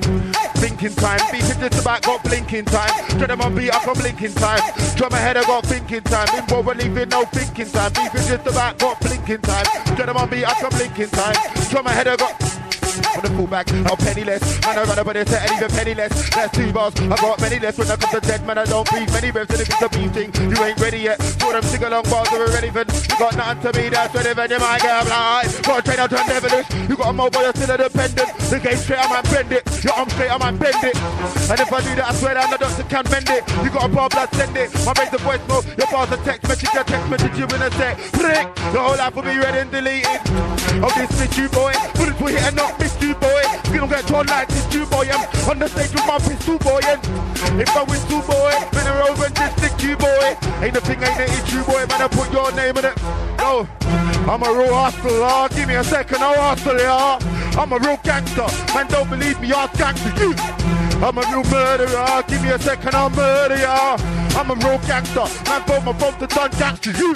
thinking time. Beat it just about got blinking time. Try them on beat, I got blinking time. Drum my head, I got thinking time. In what leaving no thinking time. Beat it just about got blinking time. Try them on beat, I got blinking time. Drum my head, I got on the fullback, I'm penniless. Man, I run up on this and even penniless. That's two bars, I got many less. When I come to dead, man, I don't breathe many reps. If it's a beef thing, you ain't ready yet. So them sing along bars are irrelevant. You got nothing to me, that's relevant. You might get blind. Got a train out to devilish. You got a mobile, you're still independent. The game straight, I might bend it. Your arm straight, I might bend it. And if I do that, I swear that the doctor can bend it. You got a bar, blood, send it. My brain's a voice note. Your bar's a text message, your text message, you in a sec. Prick. The whole life will be read and deleted. Oh, this miss you, boy. Bullets will hit and not miss you, boy. We don't get drawn like this, you boy. I'm on the stage with my pistol, boy. And if I win two, boy, been a rover and just stick you, boy. Ain't a thing, ain't a issue, boy. Man, I put your name in it. No, I'm a real hustler. Give me a second, I'll hustle, yeah. I'm a real gangster. Man, don't believe me, I'll gangster you. I'm a real murderer. Give me a second, I'll murder ya. I'm a real gangster. Man, phone my phone to done gangster you.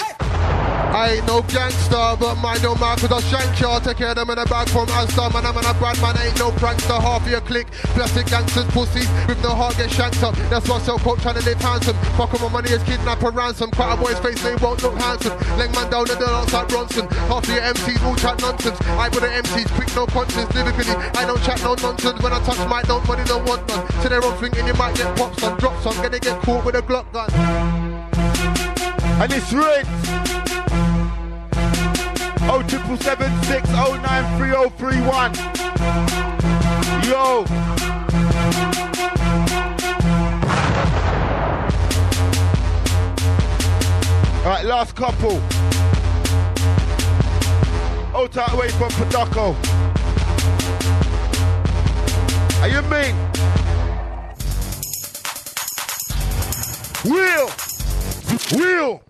I ain't no gangster, but mind your mouth cause I'll shank ya. Take care of them in a bag from Asda. Man, I'm a brand, man, ain't no prankster. Half of your clique, plastic gangsters, pussies with no heart get shanked up. That's why self hope trying to live handsome. Fuck my money is kidnap a ransom. Quite a boy's face, they won't look handsome. Leg man down the dance like Bronson. Half of your MCs all chat nonsense. I put the MCs quick, no punches. Lyrically, I don't chat no nonsense. When I touch my don't money, don't want none. To their own thinking you might get pops on, drops on. Gonna get caught with a Glock gun. And it's red. Oh triple seven six oh nine three oh three one. Yo. Alright, last couple. Out out away from Padako. Are you mean? Wheel! Wheel!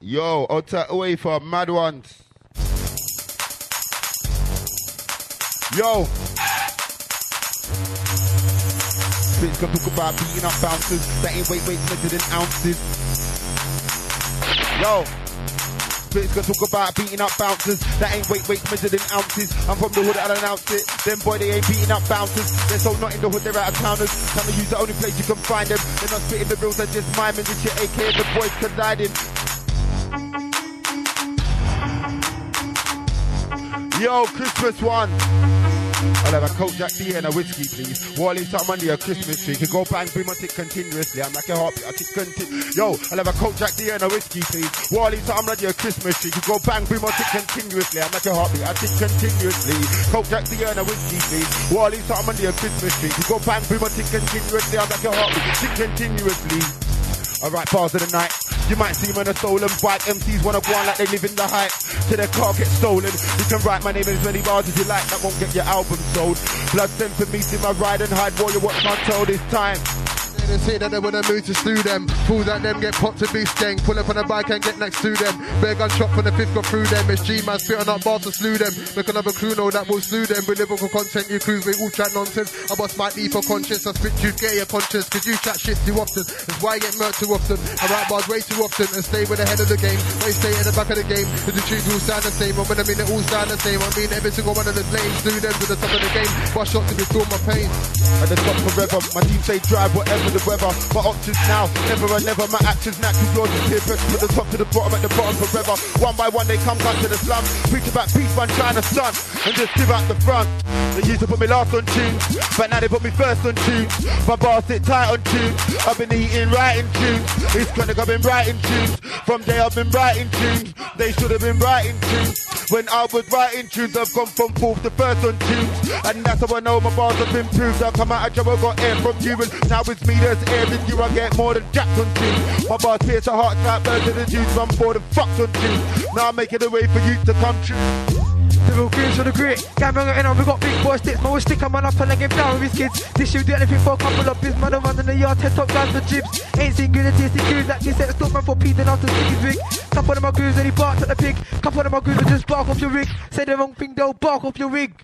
Yo, out away for Mad Ones. Yo. Bitch gonna talk about beating up bouncers that ain't weight weight measured in ounces. Yo. Bitch gonna talk about beating up bouncers that ain't weight weight measured in ounces. I'm from the hood, I'll announce it. Them boy, they ain't beating up bouncers. They're so not in the hood, they're out of towners. Time to use the only place you can find them. They're not spitting the reels, they're just miming. This shit, aka the boys colliding. Yo, Christmas one. I'll have a Coke Jack D and a whiskey, please. Wally something under your Christmas tree. Can go bang, bring my tick continuously. I'm like a heartbeat, I tick continu- Yo, I'll have a Coke Jack D and a whiskey, please. Wally something under your Christmas tree. Can go bang, bring my tick continuously. I'm like a heartbeat, I tick continuously. Coke Jack D and a whiskey, please. Wally something under your Christmas tree. Can go bang, bring my tick continuously. I'm like a heartbeat, tick continuously. Alright, bars of the night. You might see them on a stolen bike. MCs wanna go on like they live in the hype. Till their car gets stolen. You can write my name in as many bars as you like. That won't get your album sold. Blood sent for me, see my ride and hide. Warrior, what's my told this time? They say that they wanna move to slew them. Fools at them get popped to beast gang. Pull up on a bike and get next to them. Bear gun shot from the fifth go through them. It's G man spitting up bars to slew them. Make another crew know that will slew them. With lyrical content, you crews with all chat nonsense. I bust my E for conscience. I spit you, get your conscience. Cause you chat shit too often. That's why I get murked too often. I write bars way too often and stay with the head of the game. They stay at the back of the game. Cause the tunes all sound the same. And when I mean it all sound the same, I mean every single one of the lanes. Slew them to the top of the game. Rush up to feel my pain. At the top forever, my team say drive whatever the weather. My options now, never and never. My actions natural yours is here, press from the top to the bottom, at the bottom forever. One by one they come back to the slum. Preach about peace, man, China sun, and just give out the front. They used to put me last on tunes, but now they put me first on tunes. My bars sit tight on tunes. I've been eating right writing tunes. It's chronic, I've been writing tunes. From day I've been writing tunes. They should have been writing tunes. When I was writing tunes, I've gone from fourth to first on tunes. And that's how I know my bars have improved. I come out of trouble, got air from you, and now it's me that's air in you. I get more than jacked on tunes. My bars pierce a heart like birds of the dudes. I'm bored and fucked on tunes. Now I'm making a way for you to come true. Civil goons for the grit. Gang bang on, we got big boy sticks. Man, we stick a man up and leg him down with his kids. This you do anything for a couple of biz. Man, I'm running the yard, 10 top guys for jibs. Ain't seen good at tasty goons like this. Stop man for peeing after stick his wig. Couple of my goons and he barks at the pig. Couple of my goons will just bark off your rig. Say the wrong thing, they'll bark off your rig.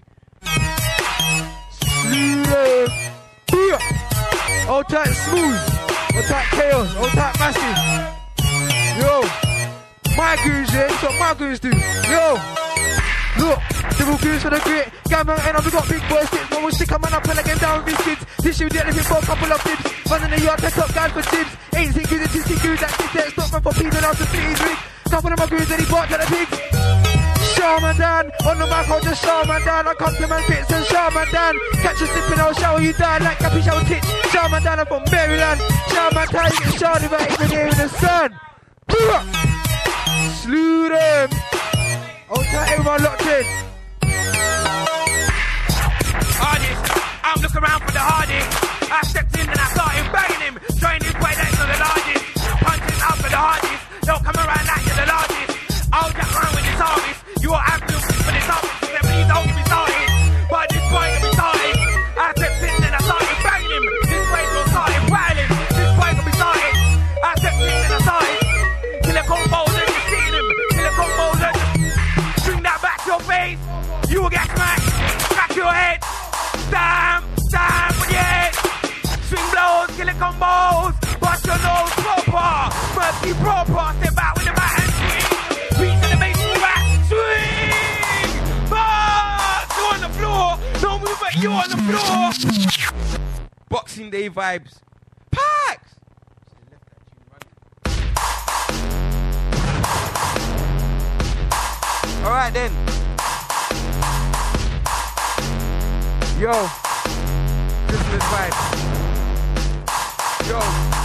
Yeah. Old tight smooth. Old tight chaos. Old tight massive. Yo. My goons, yeah. That's what my goons do. Yo. Look, civil goons for the grit. Gamma and we got big boy sticks. We'll stick a man up and I get down with these kids. This get anything for a couple of tips. Run in the yard, take up guys for tips. Ain't seen good, it's seen good. That shit there. Stop man for peeing out the city's rig. Couple of my goons and he barked at the pigs. Shaman Dan, on the mic I'll just Shaman Dan I compliment bits and Shaman Dan Catch you slipping, I'll shower you down like Gappy shower tits Shaman Dan, I'm from Maryland Shaman Dan, you get if I even here in the sun Slew them Hold tight, everyone locked in Hardest, I'm looking around for the hardest. I stepped in and I started banging him. Trying this way, that's the largest. Punching out for the hardest. Don't come around like you're the largest. I'll jack around with this harvest. You are absolute for this harvest. So please don't get me started. But this can be started. I stepped in and I started banging him. This way will started wailing. This can be started. I stepped in and I started. Killer combos and you're seeing him. Killer combos and Bring that back to your face. You will get smacked. Crack your head. Damn, damn with your head. Swing blows, killer combos. Bust your nose proper. Murphy proper. Step out with the bat You on the floor. Boxing Day vibes. Packs. All right then. Yo, Christmas vibes. Yo,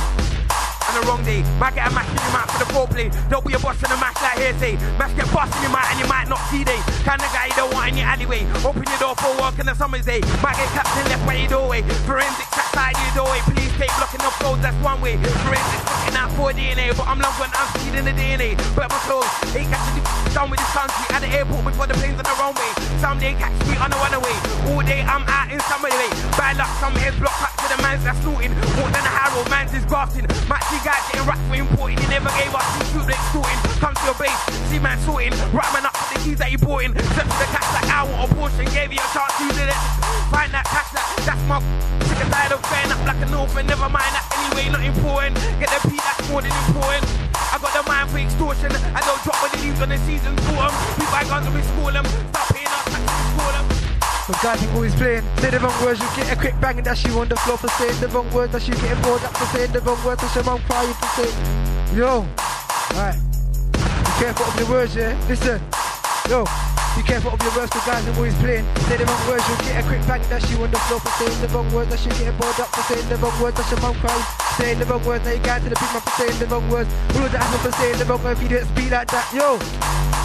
on the wrong day, might get a match in your mouth for the foreplay. Don't be a boss in a match like hearsay. Match get bust in your mouth and you might not see day. Kind of guy you don't want in your alleyway. Open your door for work in the summer's day. Might get captain left by your doorway. Forensics outside your doorway. Police tape blocking off roads, that's one way. Forensics looking out for DNA, but I'm long gone, I'm speeding the DNA. But my clothes, ain't got to do done with this country. At the airport before the planes on the runway. Someday catch me on the runaway. All day I'm out in summer way. Bad luck, some heads block up the man's that's snooting. Walk down the harrow, man's is grafting. See guys getting rap for importing. He never gave up, see food extorting. Come to your base, see man sorting. Right man up for the keys that he bought in. Step to the cash like I want a portion. Gave you a chance to do it. Find that cash that, that's my sick and tired of faring up like a north and never mind that anyway, not important. Get the P, that's more than important. I got the mind for extortion. I don't drop when the leaves on the season for them. Be bygones when we school them. Stop paying them. But guys think always playing Say the wrong words, you get a quick bang and dash you on the floor for saying the wrong words That you getting bored up for saying the wrong words That's your mum crying for saying Yo, alright Be careful of your words, yeah? Listen, yo be careful of your words, the guys are always playing. Say the wrong words, you'll get a quick bang dash you on the floor for saying the wrong words. That you getting bored up for saying the wrong words. That's your mum crying. Saying the wrong words, now you going to the big man for saying the wrong words. All of that happen for saying the wrong words. If you didn't speak like that, yo.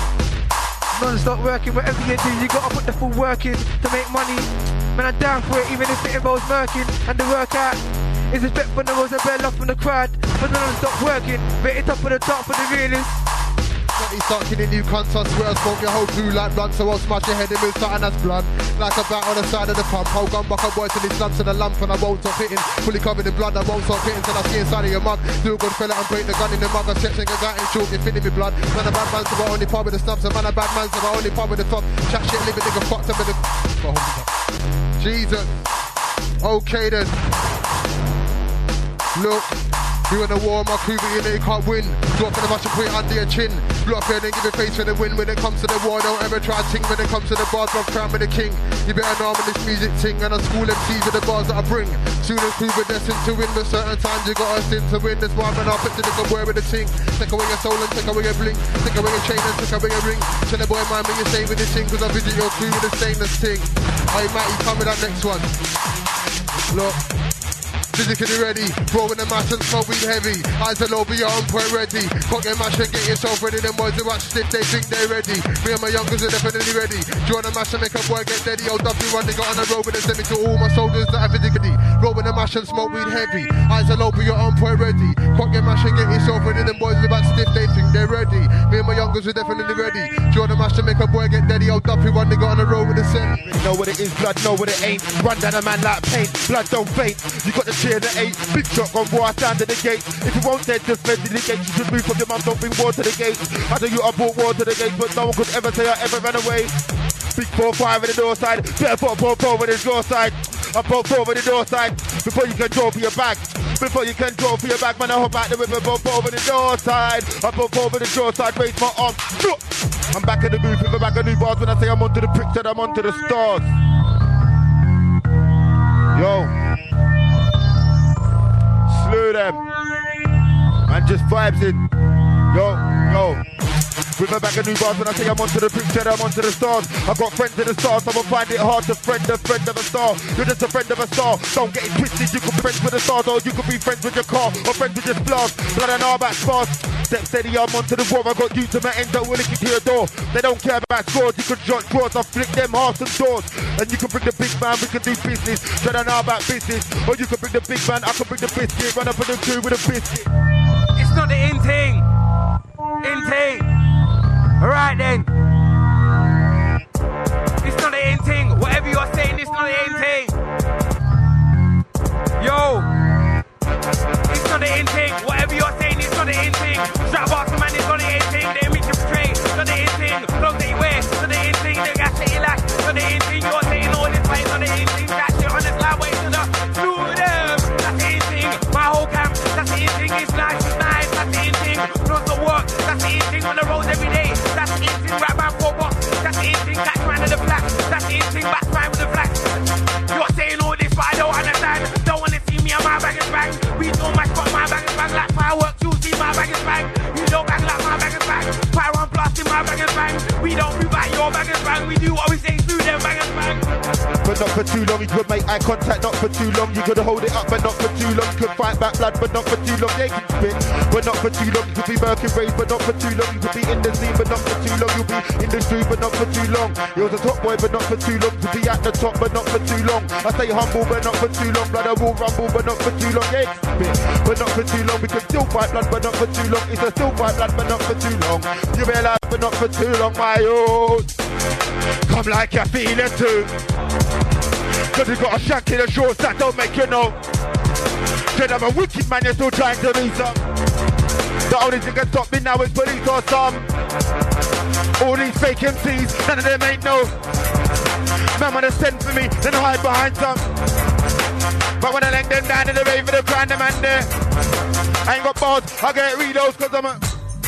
Non-stop working, whatever you do, you gotta put the full work in to make money. Man, I'm down for it, even if it involves murking and the workout. Is respect for the roads and bear off from the crowd. But non-stop working, rated top of the top for the realest. He start killing new I swear I smoke your whole crew like run, so I'll smash your head in with something that's blunt. Like a bat on the side of the pump, whole gun buck a boy till he slumps in the lump and I won't stop hitting. Fully covered in blood, I won't stop hitting till I see inside of your mug. Do a good fella and break the gun in the mug, I set niggas out in chalk, infilling me blood. Man a bad man, so I only part with the snubs, and man a bad man, so I only part with the top. Chat shit, leave a nigga fucked up with the... Jesus. Okay then. Look, you in a war, my crew, but you know you can't win. Drop in the match and put it under your chin. Blow up here and give it face for the win. When it comes to the war, don't ever try ting. When it comes to the bars, I'm crowned with the king. You better know I'm in this music ting. And I school MCs with the bars that I bring. Soon as crew, we're destined to win. But certain times you got us in to win. That's why I'm an up to the word with the ting. Take away your soul and take away your bling. Take away your chain and take away your ring. Tell the boy, man, when you stay with the ting. Cause I visit your crew with the stainless ting. Hey, Matty, come with that next one. Look. Physically ready. Rolling the mash and weed heavy. Eyes are low, be on point ready. Cock your mash and get yourself ready. Them boys who watch stiff, they think they ready. Me and my youngers are definitely ready. Join the mash and make a boy get steady. Old W run, they got on the road with a semi to all my soldiers that are physically. Rolling the mash and smoke weed heavy. Eyes are low, be on point ready. Cock your mash and get yourself ready. Them boys who watch stiff, they think they ready. Me and my youngers are definitely ready. Join the mash and make a boy get steady. Old W run, they got on the road with a semi. Know what it is, blood, know what it ain't. Run down a man like paint, blood don't faint. You got the chair that eight, big shot gone war down to the gate. If you won't dead, just fend in the gate. You should move from your mum, don't bring war to the gate. I know you, I brought war to the gate, but no one could ever say I ever ran away. Big four five in the door side, better put four four with the door side. I put four with the door side before you can draw for your bag. Before you can draw for your bag, man, I hop out the river, four with the door side. I four with the door side, raise my arm. I'm back in the booth with a bag of new bars when I say I'm onto the and I'm onto the stars. Yo. Slew them. And just vibes it. Yo, yo. With a bag of new bars when I say I'm onto the pricks and I'm onto the stars. I've got friends in the stars, so I find it hard to friend a friend of a star. You're just a friend of a star. Don't get it twisted, you can be friends with the stars, or you can be friends with your car, or friends with your blast. Blood and all about spars. Step steady, I'm onto the wall. I got you to my end, don't will it to your door. They don't care about scores, you can jot draws. I flick them hearts and doors. And you can bring the big man, we can do business. Try to know about business. Or you can bring the big man, I can bring the biscuit. Run up on the two with a biscuit. It's not the in thing. In thing. Alright then. It's not the in thing. Whatever you're saying, it's not the in thing. Yo. It's not the in thing. Whatever you're saying, it's not the in thing. Strap off, man, it's not the in thing. The image you portray, not the in thing. Clothes That's the in man for what? That's the thing. Catch man in the black. That's the thing. Back man with the flag. You're saying all this, but I don't understand. Don't wanna see me and my bag is bang. We know my spot, my bag is bang. Like fireworks, you see my bag is bang. You don't bang like my bag is bang. Fire on blast in my bag is bang. We don't move your bag is bang. We do what we say through them bag is bang. But not for too long, you could make eye contact, not for too long. You could hold it up, but not for too long. You could fight back blood, but not for too long. They can spit, but not for too long. You could be Birkin raised, but not for too long. You could be in the scene, but not for too long. You'll be in the street, but not for too long. You're the top boy, but not for too long. To be at the top, but not for too long. I stay humble, but not for too long. Blood, I will rumble, but not for too long. Yeah, spit, but not for too long. We can still fight blood, but not for too long. It's a still fight blood, but not for too long. You realize, but not for too long, my old. Come like you feel it too. Cause you got a shank in the shorts that don't make you know. Said I'm a wicked man, you're still trying to be some. The only thing can stop me now is police or some. All these fake MCs, none of them ain't no. Man wanna send for me, then hide behind some. But when I lay them down in the rave for the grind, man there. I ain't got balls, I get reloads cause I'm a.